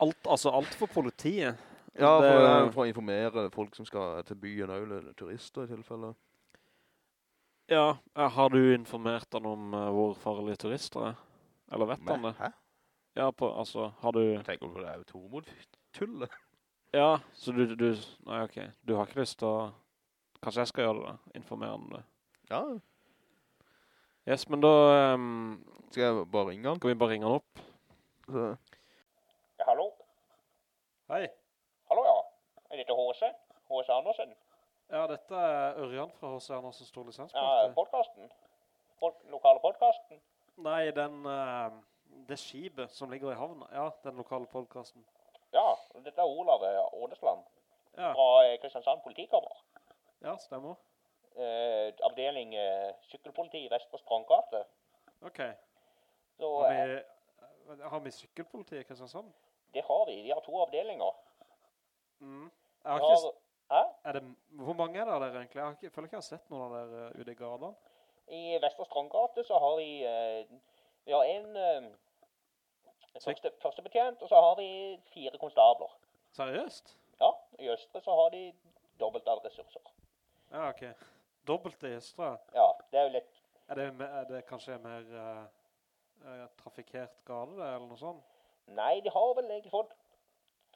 Alt, altså alt for politiet. Ja, for, Det- for å informere folk som skal til byen, eller turister i tilfelle. Ja, eh, har du informert han om eh, hvor farlige turister er? Eller vet han det? Hæ? Ja, på, altså, har du... Tenker på det er jo Tormod tullet. *laughs* Ja, så du, du... Nei, ok. Du har ikke lyst til å... Kanskje jeg skal gjøre det da? Informere om det. Ja, Yes, men da Um, skal jeg bare ringe han? skal vi bare ringe han opp. Så, Ja, hallo? Hei. Ja. Er dette H.C.? H.C. Andersen? Ja, dette er Ørjan fra H.C. Andersen Stor Ja, Lisensparti. podcasten? Pod lokale podcasten? Nei, den... ehm, det skibet som ligger i havna. Ja, den lokale podcasten. Ja, dette er Olav eh, Ådesland Ja, fra eh, Kristiansand politikammer. ja, stemmer. Eh, avdeling eh, sykkelpoliti i Vestre Strandgate. Ok. Så Har eh, vi, har vi sykkelpoliti i Kristiansand? det har vi. De har to avdelinger. Mm. Ikke... Er det, hvor mange er det der egentlig? Jeg, har ikke, føler ikke jeg har sett noen av dere uh, ute i gardene. I Vestre Strandgate så har vi uh, Vi har en uh, første, førstebetjent, og så har vi fire konstabler. Seriøst? Ja, i Østre så har de dobbelt av ressurser. Ja, ok. Dobbelt i Østre. Ja, det er jo litt Er det, er det kanskje mer trafikert gade det, eller noe sånt? Nei, de har vel egentlig fått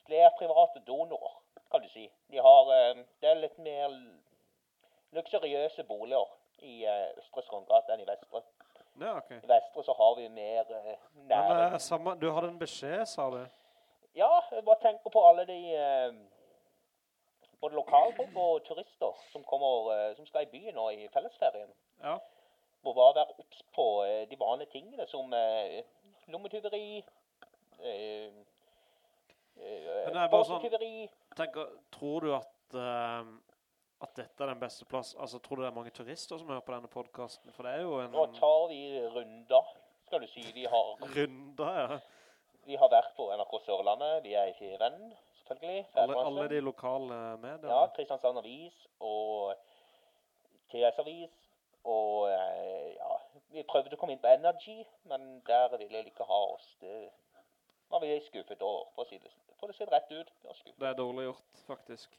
flere private donorer, kan du si. De har, eh, det er litt mer luksuriøse boliger i eh, Østre Strandgate enn i Vestre. Ja, ok. I Vestre så har vi mer nære... Men nære... uh, samme, du hadde en beskjed, sa du? Ja, jeg bare tenker på alle de... Eh, både lokalfolk og turister som kommer, eh, som skal i byen nå i fellesferien. Ja. Må bare være opps på eh, de vanlige tingene som eh, lommetyveri, eh, Eh, Men sånn-. Tenker, tror du at, uh, at dette er den beste plass? Altså, tror du det er mange turister som hører på denne podcasten? For det er jo en Nå tar vi runder, skal du si. De har, Runder, ja. vi har vært på NRK Sørlandet. Vi er i Renn, selvfølgelig. Alle, alle de lokale mediene. Ja, Kristiansand Avis og TS Avis. Og eh, ja, vi prøvde å komme inn på Energy, men der ville de ikke ha oss. Det var vi skuffet over, for å si det, for det ser rett ut. Det er dårlig gjort, faktisk.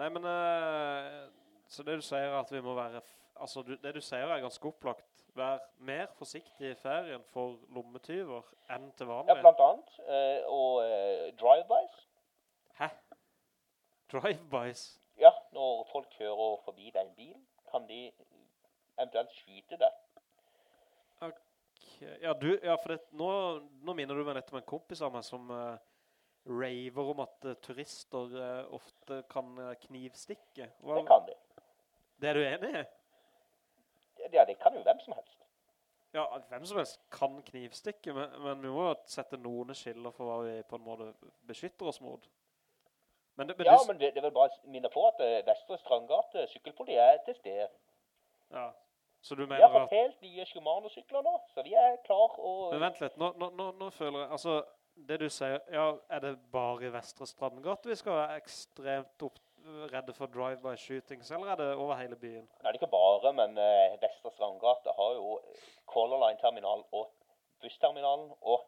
Nei, men eh, Så det du sier er at vi må være Altså, det du sier er ganske opplagt. Vær mer forsiktig i ferien for lommetyver enn til vanlig. Ja, blant annet. eh, og eh, drive-bys. Hæ? Drive-bys? Ja, når folk kjører forbi deg en bil, kan de eventuelt skyte deg. Ja, du, ja, for det, nå, nå minner du meg litt om en kompis av meg som eh, raver om at eh, turister eh, ofte kan eh, knivstikke. Hva, Det kan de. det er du enig i? Ja, det kan jo hvem som helst. Ja, hvem som helst kan knivstikke, men, men vi må jo sette noen skiller for hva vi på en måte beskytter oss mot. Men det, men Ja, du, men det, det vil bare minne på at Vestre Strandgate sykkelpoli er til sted. ja. Så du mener at... Vi har fått helt nye Shimano-sykler nå, så vi er klar og... Men vent litt, nå, nå, nå, nå føler jeg, altså, det du sier, ja, er det bare i Vestre Strandgate vi skal være ekstremt opp, redde for drive-by shootings, eller er det over hele byen? Nei, det er ikke bare, men uh, Vestre Strandgate har jo Color Line-terminal og bussterminalen og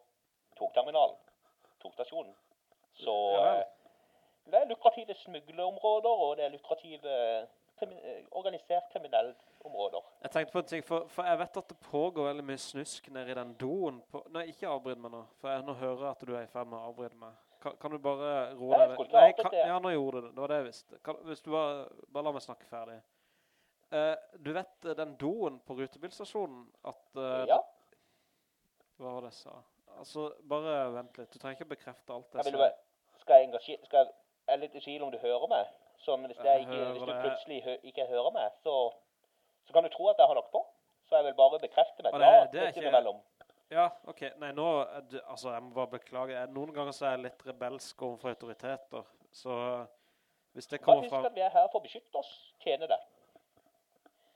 togterminalen, togstasjonen. Så Ja ja. eh, det er lukrative smugleområder, og det er lukrative eh, organisert kriminelle områder. Jeg tenkte på en ting, for, for jeg vet at det pågår veldig mye snusk nede i den doen. På, nei, ikke avbryd meg nå, for jeg nå hører at du er i ferd med å avbryde meg. Kan, kan du bare roe deg? Nei, Nei, kan, ja, nå gjorde du det. Det var det jeg visste. Kan, hvis du bare, bare la meg snakke ferdig. Uh, du vet eh, den doen på rutebilstasjonen, at... Uh, Ja, Hva var det jeg sa? Altså, bare vent litt. Du trenger ikke bekrefte alt jeg jeg sa. skal jeg engasjere, skal jeg, jeg er litt i tvil om du hører meg. Sånn, hvis, jeg Jeg hvis du plutselig hø ikke hører meg, så, så kan du tro at jeg har lagt på. Så jeg vil bare bekrefte meg Og det- er ikke-. Ja, ok. Nei, nå, du- altså, jeg må bare beklage. Noen ganger så er jeg litt rebelsk overfor autoriteter. Så hvis det kommer kommer husk fra at vi er her for å beskytte oss, tjene deg.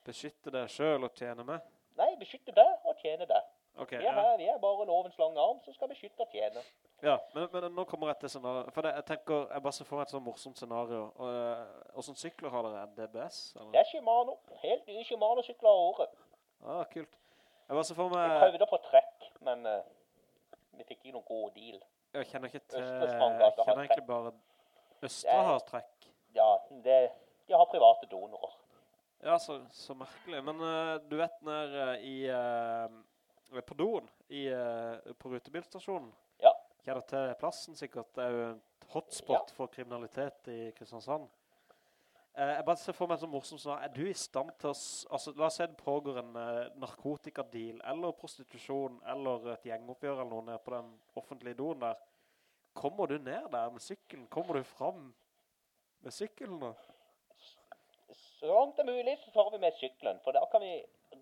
beskytte deg selv og tjene meg? Nei, beskytte deg og tjene deg. Okay, Vi er ja. her, vi er bare lovens lange arm som skal beskytte og tjene. Ja men, men nå kommer jeg til scenario. For det, jeg tenker, jeg bare ser for meg et sånn morsomt scenario. Og, eh, Hvordan sykler har dere? DBS? Det er Shimano. Helt nye Shimano-sykler av året. Ah, kult. Jeg bare ser for Vi prøvde på trekk, men uh, vi fikk ikke noen god deal. Jeg kjenner ikke til... Jeg kjenner egentlig bare... Er- har trekk. Ja, det, de har private donorer. Ja, så, så merkelig. Men uh, du vet når uh, i... eh, på doen i, eh, på rutebilstasjonen. Ja. Kjenner til plassen sikkert. Det er jo et hotspot for kriminalitet i Kristiansand. Eh, jeg bare ser for meg så morsomt sånn, er du i stand til å, altså la oss si det pågår en eh, narkotikadeal, eller prostitusjon, eller et gjengoppgjør eller noe på den offentlige doen der. Kommer du ned der med sykkelen? Kommer du fram med sykkelen da? Så langt det er mulig så tar vi med sykkelen, for da kan vi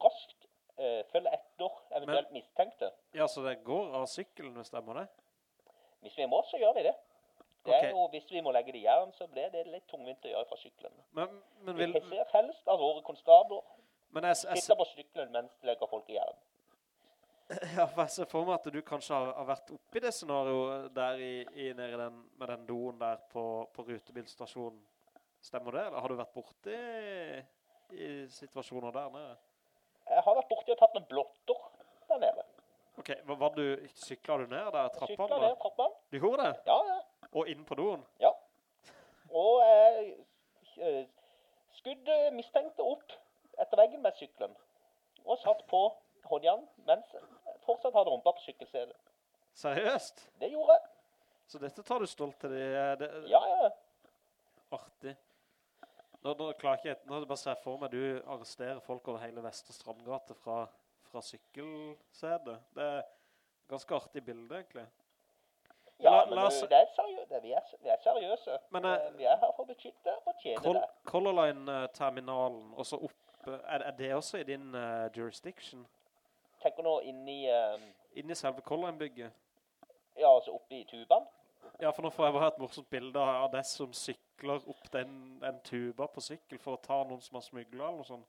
raskt uh, følge etter eventuelt mistenkte. Ja, så det går av sykkelen hvis det må det? Hvis vi må, så gjør vi det. Det okay. jo, hvis vi må legge det i jern, så blir det litt tungvint å gjøre fra sykkelen. Men, men, Vi vil, ser helst aurore konstabler men jeg, jeg, sitter på sykkelen mens de legger folk i jern. *laughs* Ja, for jeg ser for meg at du kanskje har, har vært oppe i det scenarioet der i, i nede den, med den doen der på, på rutebilstasjonen. Stemmer det? Eller har du vært borte i, i situasjoner der nede? Jeg har vært borte og tatt med blotter der nede. Ok, var du, syklet du ned der trappene? Syklet ned trappen. Du gjorde det? Ja, ja. Og inn på doen? Ja. Og jeg eh, skudde mistenkte opp etter veggen med syklen. Og satt på håndjern mens jeg fortsatt hadde rumpa på sykkelsetet. Seriøst? Det gjorde jeg. Så dette tar du stolt til det, det Ja, ja. artig. Nå, nå klarer jeg ikke, nå bare å se for meg du arresterer folk over hele Vesterstrandgate fra, fra sykkelsetet. Det er ganske artig bilde, egentlig. Ja, La- men la oss- det er seriøse. vi, er, vi er seriøse. Men, eh, Eh, vi er her for å beskytte og tjene Col det. Color Line-terminalen, og så opp, eh, er, er det også i din uh, jurisdiction? Tenker nå inn i, eh, Inni selve Color Line-bygget? ja, altså oppe i tubaen. Ja, for nå får jeg bare et morsomt bilde av det som sykler opp den, den tuba på sykkel for å ta noen som har smuglet eller noe sånt.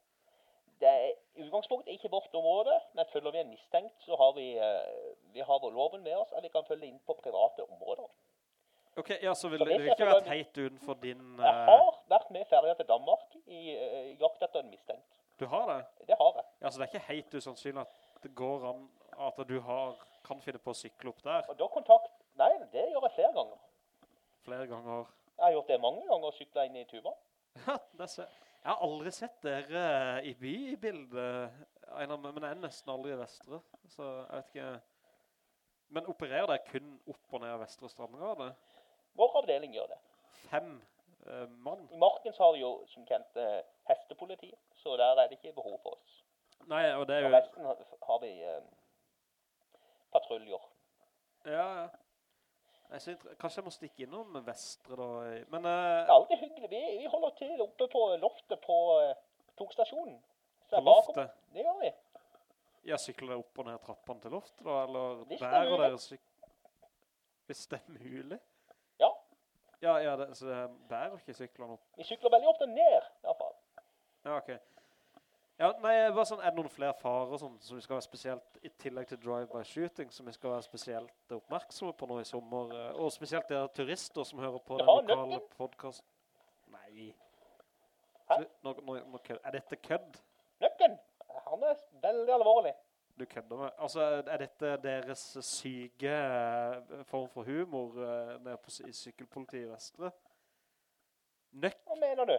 Det er i utgangspunktet ikke vårt område, men følger vi en mistenkt, så har vi, eh, vi har loven med oss, at vi kan følge inn på private områder. Ok, ja, så vil Så det, det det vil ikke vært heit utenfor din... Jeg eh, har vært med ferja til Danmark i i jakt etter en mistenkt. Du har det? Det har jeg. Ja, så det er ikke heit usannsynlig at det går an at du har, kan finne på å sykle opp der Og da kontakt... Nei, det gjør jeg flere ganger. flere ganger. Jeg har gjort det mange ganger, syklet inn i tuba. *laughs* Ja, det ser. Jeg har aldri sett dere i bybildet, bildet, men jeg er nesten aldri i Vestre, så jeg vet ikke... Men opererer dere kun opp og ned av Vestre Strandgade? Vår avdeling gjør det. Fem eh, mann? I Markens har jo, som kjent, eh, hestepoliti, så der er det ikke behov for oss. Nei, og det er jo... resten har, har vi eh, patruljer. Ja, ja. Jeg synes, kanskje jeg må stikke innom Vestre da, men... Det eh, er alltid hyggelig. Vi, vi holder til oppe på loftet på uh, togstasjonen. På bakom- loftet? Det gjør vi. Ja, sykler dere opp og ned trappene til loftet da, eller det er bærer dere sykler? Hvis det er mulig? Ja. Ja, ja, det, så det bærer ikke syklene opp. Vi sykler veldig ofte ned, i hvert fall. Ja, ok. Ja, nei, bare sånn, er det noen flere farer sånn, som vi skal være spesielt, i tillegg til drive-by shooting, som vi skal være spesielt oppmerksomme på nå i sommer, eh, og spesielt dere turister som hører på den lokale nøkken. Nei. Hæ? Nå, nå, nå er dette kødd? Nøkken, han er veldig alvorlig. Du kødder med. Altså, er dette deres syke eh, form for humor eh, nede på, i sykkelpolitiet i Vestre? Nøkken Hva mener du?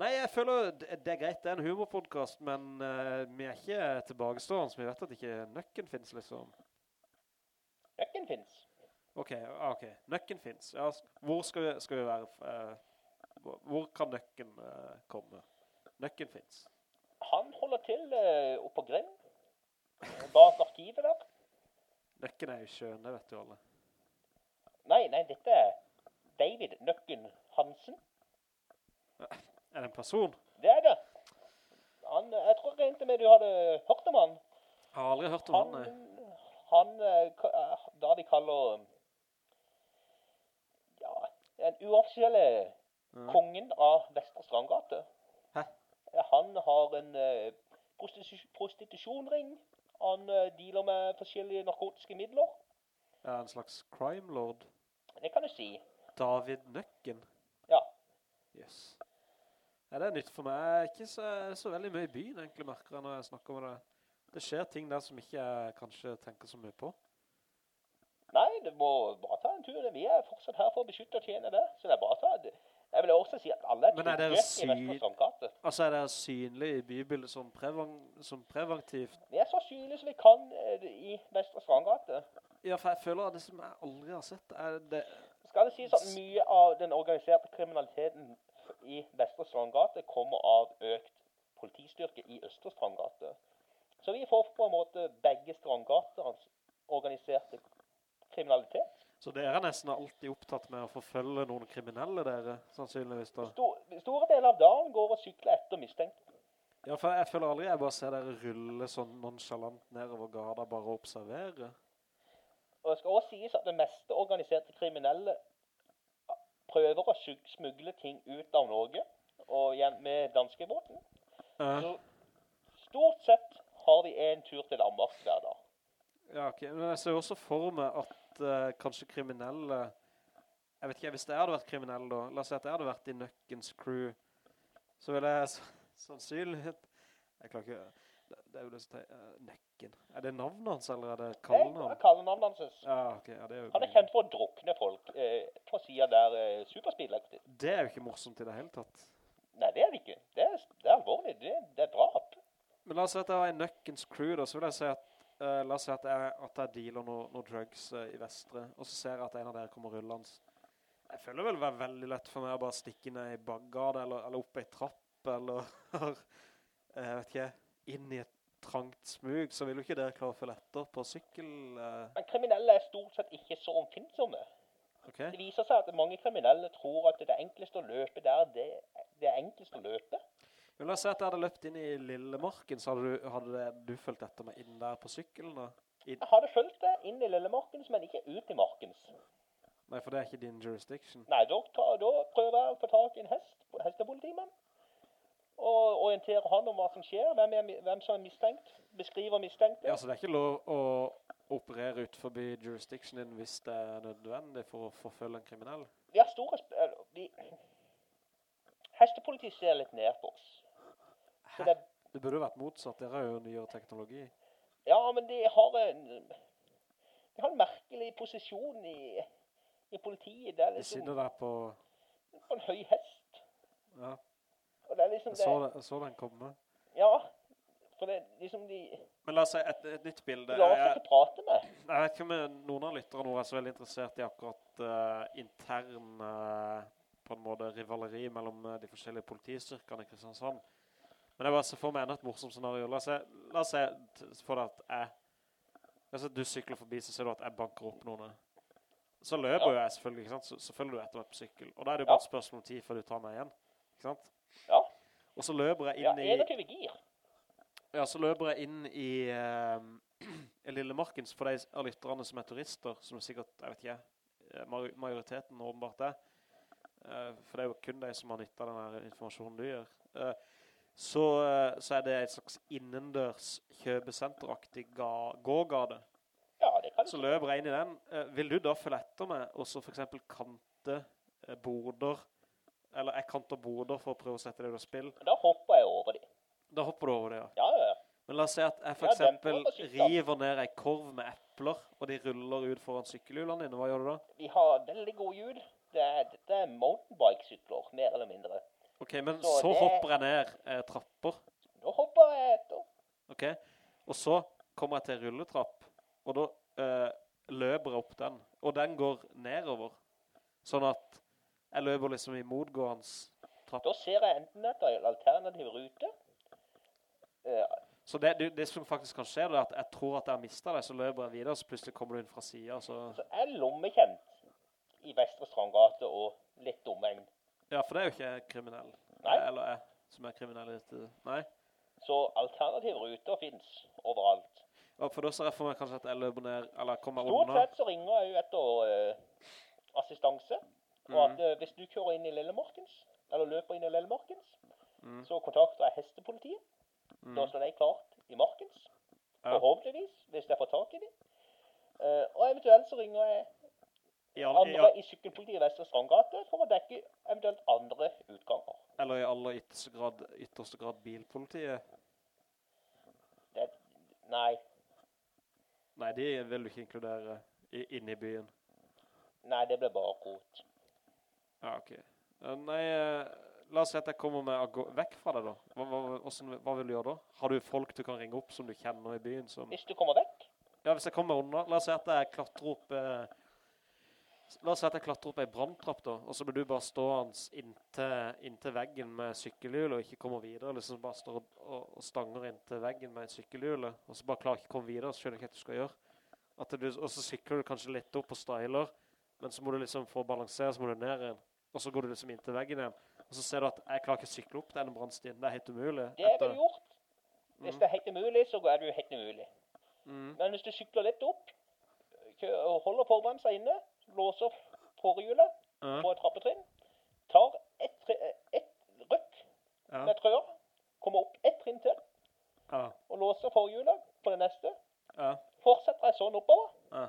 Nei, jeg føler det, er greit, det er en humorpodcast, men uh, vi er ikke tilbakestående, så vi vet at ikke nøkken finnes, liksom. Nøkken finnes. Ok, ah, ok. Nøkken finnes. Ja, hvor skal vi, skal vi være? Uh, hvor, kan nøkken uh, komme? Nøkken finnes. Han holder til oppe på Grind. Bak arkivet der. Nøkken er jo sjøen, det vet du alle. Nei, nei, dette er David Nøkken Hansen. Er det en person? Det er det. Han, jeg tror egentlig med du hadde hørt om han. Jeg har aldri hørt om Han, han, nei. han eh, da de kaller ja, en uoffisielle Ja. kongen av Vestre Strandgate. Hæ? Han har en eh, prostitusjonring. Han eh, dealer med forskjellige narkotiske midler. Er en slags crime lord? Det kan du si. David Nøkken? Ja. Yes. Ja, det er nytt for meg. Jeg er ikke så, så veldig mye i byen, egentlig, merker jeg når jeg snakker om det. Det skjer ting der som ikke jeg kanskje tenker så mye på. Nei, du må bare ta en tur. Vi er fortsatt her for å beskytte og tjene det. Så det er bare å ta det. Jeg vil også si at alle er Men er dere trygge i Vestre Strandgate. Altså, er det synlig i bybildet som, preven som preventivt? Vi er så synlige som vi kan eh, i Vestre Strandgate. Ja, for jeg føler at det som jeg aldri har sett, er det... Skal det sies at mye av den organiserte kriminaliteten i Vestre Strandgate kommer av økt politistyrke i Østre Strandgate. Så vi får på en måte begge strandgaternes organiserte kriminalitet. Så dere er nesten alltid opptatt med å forfølge noen kriminelle, dere, sannsynligvis da. Stor, store deler av dagen går og sykler etter mistenkte. Ja, for jeg føler aldri jeg bare ser dere rulle sånn nonchalant nedover gata bare og observere. Og det skal også sies at det meste organiserte kriminelle prøver å smugle ting ut av Norge og igjen med danskebåten. Uh. Så stort sett har vi en tur til Danmark hver dag. Ja, ok. Men jeg ser også for meg at uh, kanskje kriminelle... Jeg vet ikke, hvis jeg hadde vært kriminell da, la oss si at jeg hadde vært i Nøkkens crew, så ville jeg sannsynlig... sannsynlighet... Jeg klarer ikke... Det, er jo det som tar... eh, Nøkken. Er det navnet hans, eller er det Det er kallenavn? kallenavnet hans. Ja, okay, Ja, det er. Han er kjent for å drukne folk eh, på siden der eh, superspillaktig. Det er jo ikke morsomt i det hele tatt. Nei, det er det ikke. Det er, det er alvorlig. Det, det er drap. Men la oss si at jeg har en Nøkkens crew da, så vil jeg si at eh, la oss si at jeg, at jeg dealer noen no drugs eh, i Vestre, og så ser jeg at en av dere kommer rullende. Jeg føler vel det være veldig lett for meg å bare stikke ned i baggade, eller, eller opp i trapp, eller *laughs* eh, jeg vet ikke, inn i et trangt smug, så vil jo ikke dere klare å følge etter på sykkel. eh, Men kriminelle er stort sett ikke så omfinnsomme. Okay. Det viser seg at mange kriminelle tror at det er enklest å løpe der det, det er enklest å løpe. Men la oss si at jeg hadde løpt inn i Lillemarken, så hadde du, hadde du følt etter meg inn der på sykkelen da? Jeg hadde følt det inn i Lillemarkens, men ikke ut i Markens. Nei, for det er ikke din jurisdiction. Nei, da, da prøver jeg å få tak i en hest, hestepolitimann. Og orientere han om hva som skjer, hvem, er, hvem som er mistenkt. Beskriver mistenkte. Ja, så det er ikke lov å operere ut forbi jurisdiction din hvis det er nødvendig for å forfølge en kriminell? Vi har store... respekt hestepolitiet ser litt ned på oss. Det, Det burde vært motsatt. Dere har jo nyere teknologi. ja, men de har en De har en merkelig posisjon i, i politiet. Er De liksom sitter der på... på en høy hest. Ja, Og det er liksom jeg så, det, jeg så den komme. Ja, for det er liksom de Men la oss si et, et nytt bilde. La oss ikke prate med. jeg vet ikke om noen av lytterne nå er så veldig interessert i akkurat uh, intern uh, på en måte rivaleri mellom eh, de forskjellige politistyrkene i Kristiansand. Men jeg bare ser for meg enda et morsomt scenario. La oss si, la oss si for deg at jeg, at du sykler forbi, så ser du at jeg banker opp noen. Så løper Ja. jo jeg selvfølgelig, ikke sant? Så, så følger du etter meg på sykkel. Og da er det jo bare et spørsmål om tid før du tar meg igjen. Ikke sant? Ja. Og så løper jeg Ja, inn i... 21 gir. Ja, så løper jeg inn i, *clears throat* uh, Lille Markens, for de av lytterne som er turister, som sikkert, jeg vet ikke, eh, majoriteten åpenbart er. uh, for det er jo kun de som har nyttet av denne informasjonen du gjør. uh, så, så er det et slags innendørs kjøpesenteraktig gågade. Ja, det kan du Så løper jeg inn i den. Vil du da følge etter meg, og så for eksempel kante border eller jeg kan ta boder for å prøve å sette det av spill? Men Da hopper jeg over de. Da hopper du over det, ja. Ja, ja, ja. Men la oss si at jeg for eksempel river ned en korv med epler, og de ruller ut foran sykkelhjulene dine. Hva gjør du da? Vi har veldig god hjul. Det er, dette er mountainbike-sykler, mer eller mindre. Ok, men Så så det- hopper jeg ned eh, trapper, Da hopper jeg etter. ok? Og så kommer jeg til rulletrapp, og da eh, løper jeg opp den. Og den går nedover, sånn at jeg løper liksom i motgående trapp. Da ser jeg enten etter en alternativ rute. Uh, Så det, det, det som faktisk kan skje, er at jeg tror at jeg har mistet deg, så løper jeg videre, så plutselig kommer du inn fra siden, så... så jeg lommekjent i Vestre Strandgate og litt omegn. Ja, for det er jo ikke kriminell. Nei. Eller jeg, som er kriminell i dette. Nei. Så alternative ruter finnes overalt. Ja, for da ser jeg for meg kanskje at jeg løper ned, eller kommer Stort unna. sett så ringer jeg jo etter uh, assistanse. Og at eh, hvis du kjører inn i Lillemarkens, eller løper inn i Lillemarkens, mm. så kontakter jeg hestepolitiet. Mm. Da står de klart i markens. Ja. Forhåpentligvis, hvis jeg får tak i dem. Uh, og eventuelt så ringer jeg I andre all- i sykkelpolitiet i Vestre Strandgate for å dekke eventuelt andre utganger. eller i aller ytterste grad, ytterste grad bilpolitiet. Det, nei, Nei, de vil du ikke inkludere i, inne i byen. nei, det blir bare rot. Ja, ok. Eh, Nei, eh, la oss si at jeg kommer med vekk fra deg da. Hva, hva, hvordan, hva vil du gjøre da? Har du folk du kan ringe opp som du kjenner i byen? Som... Hvis du kommer vekk, Ja, hvis jeg kommer unna, la oss si at jeg klatrer opp eh, La oss si at jeg klatrer opp ei brandtrapp da, og så blir du bare stående inntil, inntil veggen med sykkelhjul og ikke kommer videre, liksom bare står og, og, og stanger inntil veggen med sykkelhjulet, og så bare klarer ikke å komme videre, så skjønner jeg ikke hva du skal gjøre. Du, og så sykler du kanskje litt opp og styler, men så må du liksom få balansere, så må du ned igjen. Og så går du liksom inn til veggen igjen. Og så ser du at jeg klarer ikke å sykle opp denne brannstien. Det er helt umulig. det er vel gjort. Hvis det er helt umulig, så er det jo helt umulig. Mm. Men hvis du sykler litt opp, og holder forbremsa inne, låser forhjulet Ja, på et trappetrinn, tar ett ett røkk ja, med trøya, kommer opp ett trinn til, ja, og låser forhjulet på det neste, ja, fortsetter jeg sånn oppover. ja,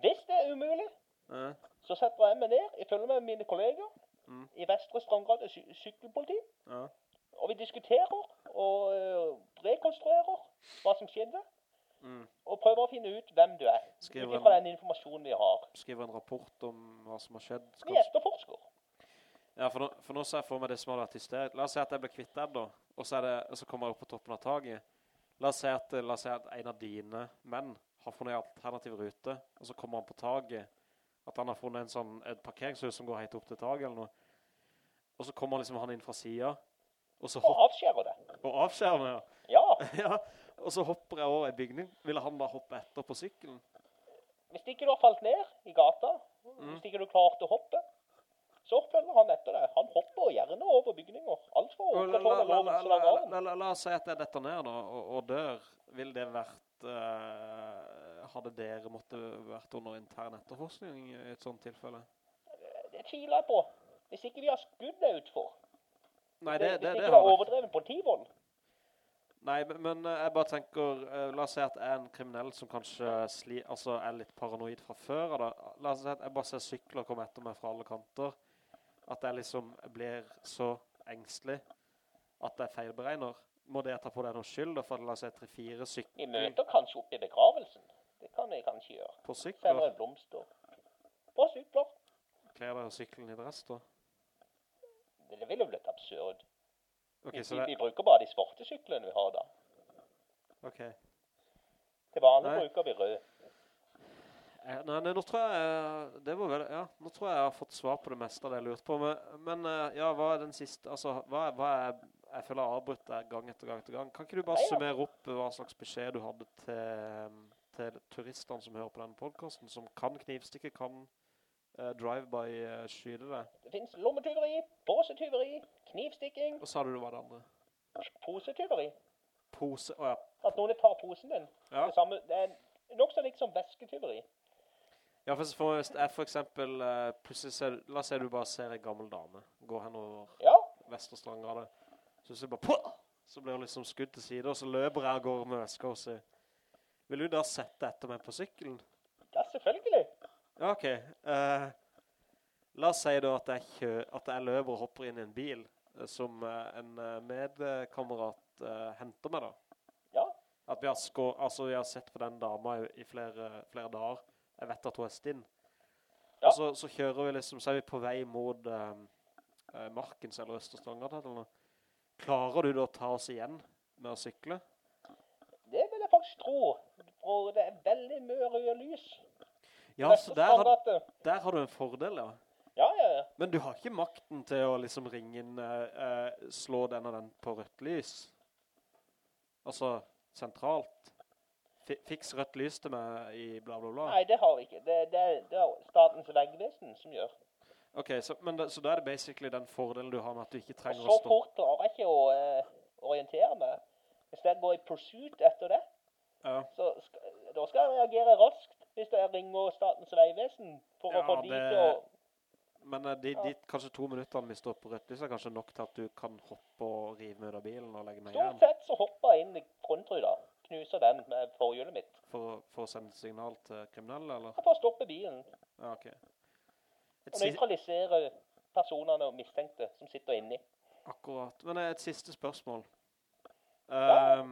Hvis det er umulig. Så setter jeg meg ned jeg følger med mine kolleger Mm. i Vestre Strandgate sy sykkelpoliti, ja. og vi diskuterer og uh, rekonstruerer hva som skjedde, Mm. og prøver å finne ut hvem du er, ut ifra en- den informasjonen vi har. skriver en rapport om hva som har skjedd. Vi Skal- etterforsker. Ja, for nå, for nå ser jeg for meg det som har vært hysterisk. La oss si at jeg blir kvitt den da, og så, det, og så kommer jeg opp på toppen av taget. La oss si at, la oss si at en av dine menn har funnet en alternativ rute, og så kommer han på taget, at han har funnet en sånn, et parkeringshus som går helt opp til taget eller noe. Og så kommer liksom han inn fra siden, og så Og avskjærer det. og avskjærer det, Ja, *laughs* ja, og så hopper jeg over en bygning. Vil han da hoppe etter på sykkelen? hvis ikke du har falt ned i gata, hvis ikke du klarte å hoppe, så følger han etter deg. Han hopper gjerne over bygninger. Alt for å opprettholde la, la, lovens la, la, oss si at jeg detter ned da, og, og dør. Vil det vært... eh, hadde dere måtte vært under intern etterforskning i et sånt tilfelle? Det tviler jeg på. Hvis ikke vi har skudd deg utfor. Nei, det, Hvis det, ikke det har er det. overdreven politivold. Nei, men, eh, jeg bare tenker, eh, la oss si at jeg er en kriminell som kanskje sli, altså er litt paranoid fra før da. La oss si at jeg bare ser sykler komme etter meg fra alle kanter. At jeg liksom blir så engstelig at jeg feilberegner. Må det ta på deg noe skyld da, for la oss si tre-fire Vi møter kanskje opp i begravelsen. Det kan jeg kanskje gjøre. på sykler? en blomster. På sykler. Kler dere sykkelen i dress da? Det ville blitt absurd. Okay, Vi, så det, vi bruker bare de svarte syklene vi har da. ok. Til vanlig Nei. bruker vi rød. Eh, Nei, nei, nå tror jeg, det var vel, ja, nå tror jeg jeg har fått svar på det meste av det jeg lurte på, men, men eh, ja, hva er den siste, altså, hva, er- hva er, jeg føler jeg deg gang etter gang etter gang. Kan ikke du bare Nei, ja. summere opp hva slags beskjed du hadde til, til turistene som hører på denne podcasten, som kan knivstikke, kan uh, drive-by eh, skyde deg? Det finnes lommetyveri, båsetyveri, knivstikking, Og sa du det var det andre? posetyveri. Pose, åja, At noen tar posen din. ja. Det, samme, det er nok så liksom vesketyveri. Ja, for, for for eksempel, uh, plutselig ser, la oss si du bare ser en gammel dame, gå henover Ja, Vesterstrangradet, Så ser du bare på, så blir hun liksom skudd til side, og så løper jeg og går med veska og sier, vil du da sette etter meg på sykkelen? ja selvfølgelig. Ja, ok. Uh, la oss si da at jeg, kjø, at jeg løper og hopper inn i en bil, eh, som eh, en medkammerat medkamerat eh, henter meg da. Ja, At vi har, skå, altså, vi har sett på den dama i, i flere, flere dager. Jeg vet at hun er stinn. Ja. Og så, så kjører vi liksom, så er vi på vei mot eh, Markens eller noe. Klarer du da å ta oss igjen med å sykle? det vil jeg faktisk tro. For det er veldig mye røde lys. Ja, så der har, der har du en fordel, ja. Ja, ja, ja. Men du har ikke makten til å liksom ringe inn, uh, uh, slå den og den på rødt lys? Altså, sentralt? F Fiks rødt lys til meg i bla bla bla? Nei, det har vi ikke. Det, det, det er Statens vegvesen som gjør. Ok, så, men da, så da er det basically den fordelen du har med at du ikke Og trenger å stå... Så fort klarer jeg ikke å uh, orientere meg. Hvis jeg går i pursuit etter det, Ja, så da skal jeg reagere raskt hvis jeg ringer Statens vegvesen for Ja, å få de det- til å men eh, de, de kanskje to minutter vi står på rødt lys er kanskje nok til at du kan hoppe og rive meg ut av bilen og legge meg Stort igjen sett så hopper jeg inn i frontruta, knuser den med forhjulet mitt. for, for å sende signal til kriminelle, eller? For å stoppe bilen Ja, ok. Et og neutralisere nøytralisere personene og mistenkte som sitter inni. akkurat. Men eh, et siste spørsmål. Ja.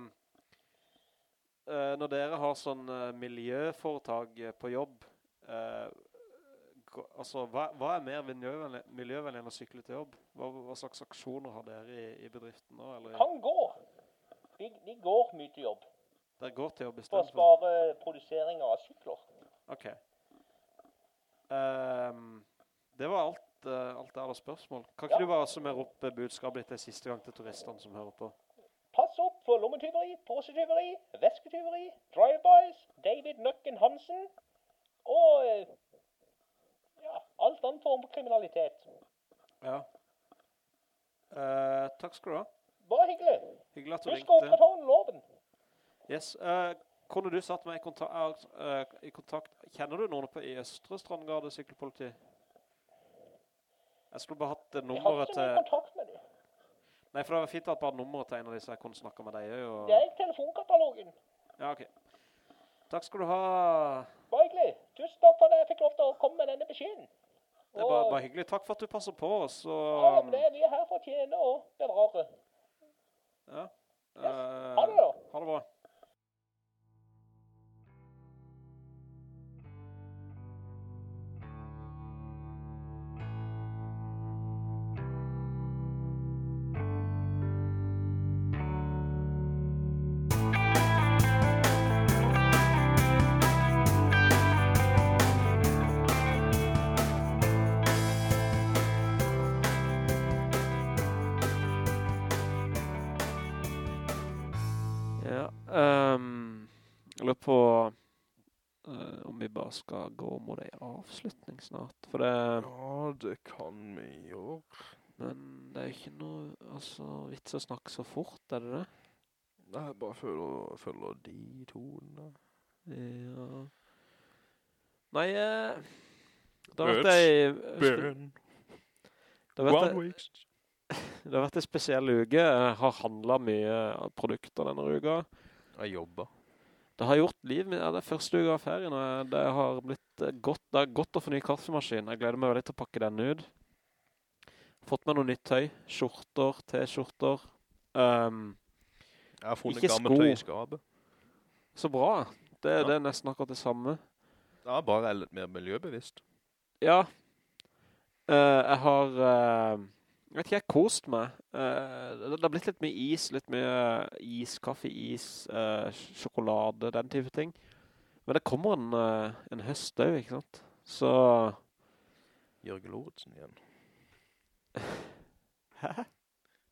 Eh, når dere har sånn eh, miljøforetak eh, på jobb, altså, hva, hva er mer miljøvennlig, miljøvennlig enn å sykle til jobb? Hva, hva slags aksjoner har dere i, i bedriften nå? Eller Kan gå. De, de går mye til jobb dere går til jobb i stedet for å spare produsering av sykler. Ok. Um, det var alt, alt der av spørsmål. Kan ikke Ja. du bare summere opp budskapet ditt siste gang til turistene som hører på? For lommetyveri, posetyveri, vesketyveri, drive-bys, David Nøkken Hansen og eh, ja, alt annet form for kriminalitet. Ja. Uh, takk skal du ha. Bare hyggelig. Hyggelig at du Husk å ringte. opprettholde loven. Yes. Uh, kunne du satt meg i kontakt, i kontakt Kjenner du noen på i Østre Strandgade sykkelpoliti? Jeg skulle bare hatt eh, Jeg har nummeret ikke til... kontakt med. Nei, for det var fint at bare nummeret til en av disse jeg kunne snakke med deg. Og... Det er ikke telefonkatalogen. Ja, ok. Takk skal du ha. Bare hyggelig. Tusen takk for at jeg fikk lov til å komme med denne beskjeden. Det er bare, bare hyggelig. Takk for at du passer på oss. Ja, Og, men det er vi er her for å tjene og bevare. ja. Yes. Uh, Ha det da. Ha det bra. Skal gå mot en avslutning snart, for det, Ja, det kan vi gjøre. men det er ikke noe, altså, vits å snakke så fort, er det det? Nei, jeg bare føler, føler de tonene. Ja. Nei, eh, vet vært Birds, ei... Burn. Vært One det har vært en *laughs* spesiell uke. Jeg har handlet mye produkter denne uka. Jeg jobber. Det har gjort liv med, ja, det er første uke av ferien, og det har blitt eh, godt, det er godt å få ny kaffemaskin. Jeg gleder meg veldig til å pakke den ut. Fått meg noe nytt tøy, skjorter, t-skjorter. Um, Jeg har funnet gammelt tøy i skabe. så bra. Det, Ja. det er nesten akkurat det samme. Ja, bare litt mer miljøbevisst. Ja. uh, jeg har, eh, jeg vet ikke, jeg kost meg. Eh, det, det har blitt litt mye is, litt mye is, kaffe, is, eh, sjokolade, den type ting. Men det kommer en, eh, en høst også, ikke sant? Så... Jørgen Lodsen igjen. *laughs* Hæ?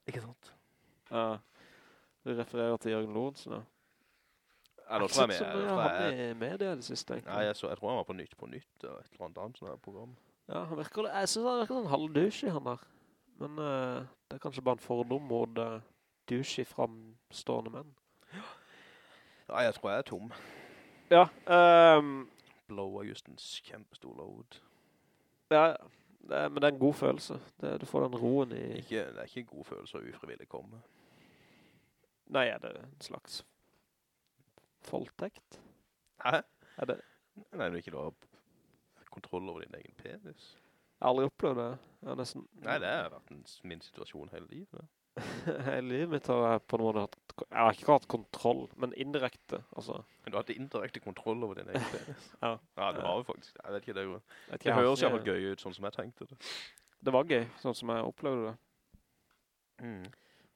Ikke sant? Ja. Du refererer til Jørgen Lodsen ja. Ja, Jeg tror jeg, jeg har jeg, med media det siste, egentlig. Nei, jeg, så, jeg tror han var på Nytt på Nytt, og et eller annet annet sånt her program. Ja, han virker, jeg synes han virker sånn halvdusj han der. Men uh, det er kanskje bare en fordom mot uh, douche framstående menn. Ja, jeg tror jeg er tom. Ja, Blower just en kjempestor load. ja det er, men det er en god følelse. Det, du får den roen i... Ikke, det er ikke en god følelse å ufrivillig komme. Nei, er det en slags voldtekt? Hæ? Er det... Nei, du ikke har kontroll over din egen penis. Jeg har aldri opplevd det. Nesten... Nei, det har vært en, min situasjon hele livet. *laughs* Hele livet mitt har jeg på en måte hatt... Jeg har ikke hatt kontroll, men indirekte, altså. Men du har hatt indirekte kontroll over din egen *laughs* penis. Ja. Ja, det har jo faktisk. Jeg vet ikke, det, ikke, det høres jo gøy ut, sånn som jeg tenkte det. Det var gøy, sånn som jeg opplevde det.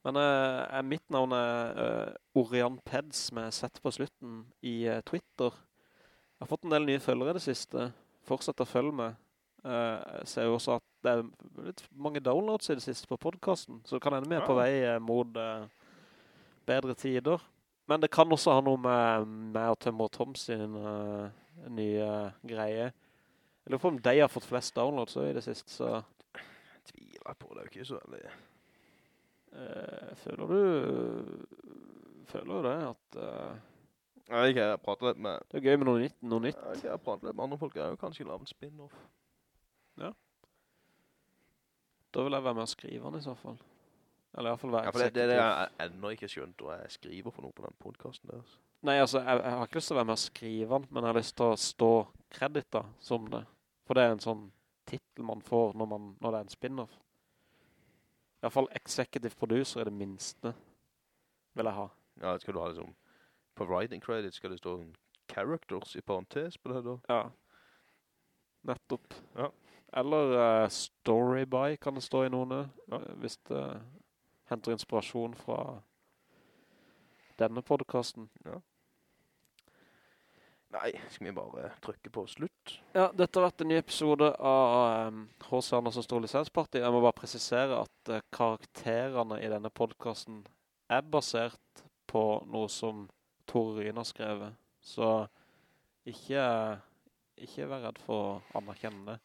Men uh, mitt navn er uh, Orian Peds, som jeg har sett på slutten i uh, Twitter. Jeg har fått en del nye følgere i det siste. Fortsett å følge med. Eh, jeg ser jo også at det er litt mange downloads i det siste på podcasten, så kan ende er på vei eh, mot eh, bedre tider. Men det kan også ha noe med meg og Tømmer og Tom sin uh, nye greie. Jeg lurer på om de har fått flest downloads i det siste, så... Tviler jeg på, det er jo ikke så veldig... Uh, føler du føler du det at Uh, Jeg jeg prater litt med... det er gøy med noe nytt, noe nytt? Jeg, har prater litt med andre folk, jeg har jo kanskje lavet en spin-off. Da vil jeg være med å skrive den i så fall. Eller i hvert fall være Ja, for det, det, det er det jeg enda ikke skjønt, og jeg skriver for noe på den podcasten deres. Nei, altså, jeg, jeg har ikke lyst til å være med å skrive den, men jeg har lyst til å stå krediter som det. For det er en sånn titel man får når, man, når det er en spin-off. I hvert fall executive producer er det minste, vil jeg ha. Ja, skal du ha liksom... På writing credit skal det stå characters i parentes på det da? Ja. Nettopp. Ja. Eller Storyby story by kan det stå i noen, Ja. eh, hvis det henter inspirasjon fra denne podcasten. Nei, skal vi bare trykke på slutt? Ja, dette har vært en ny episode av um, H.C. Andersen Stor Lisensparti. Jeg må bare presisere at uh, karakterene i denne podcasten er basert på noe som Tore Ryn har skrevet. Så ikke, ikke vær redd for å anerkjenne det.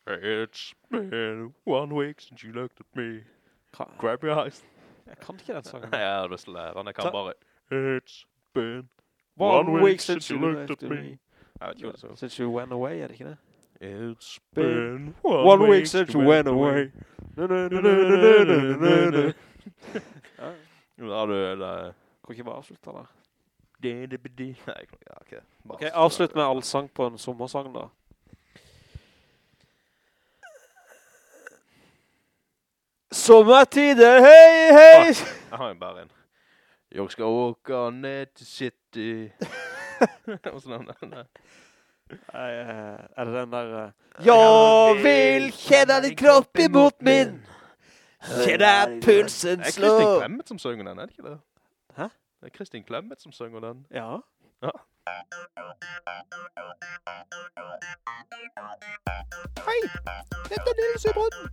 It's been one week since you looked at me. Ka- Grab your eyes. Jeg kan ikke den sangen. Jeg har lyst til å lære den. Jeg kan Ta- bare... It's been One week since you looked at me. Så. Since you went away, er det ikke det? It's been one, One week since you went away. Da *laughs* Ja, du, det... Kan ikke bare avslutte der. Nei, ja, ok. Bare Ok, avslutt med allsang på en sommersang da. Sommertider, hei, hei! Jeg har jo bare en. Jeg skal åka ned til City. *laughs* Hva sånn er det? Nei, der? er det den der... Jeg vil kjenne din kropp imot min. Kjenne pulsen Det er Kristin Klemmet som sønger den, er det ikke det? Hæ? Det er Kristin Klemmet som sønger den. Ja. Ja. Hei, dette er Nils i Brønnen.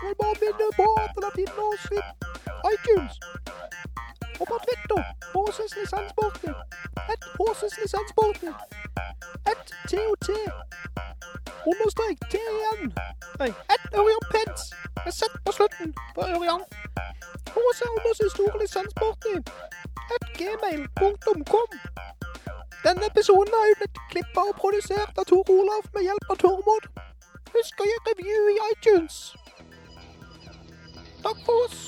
Jeg vil bare minne på at det er å slippe iTunes. Og på Twitter, Håses Lisenssporten. Et Håses Lisenssporten. Et TOT. Understrek T igjen. Nei, et Ørjan Peds. Med setter på slutten på Ørjan. Håse Anders Store Lisenssporten. Et gmail.com. Denne episoden har jo blitt klippet og produsert av Tor Olav med hjelp av Tormod. Husk å gi review i iTunes. Takk for oss.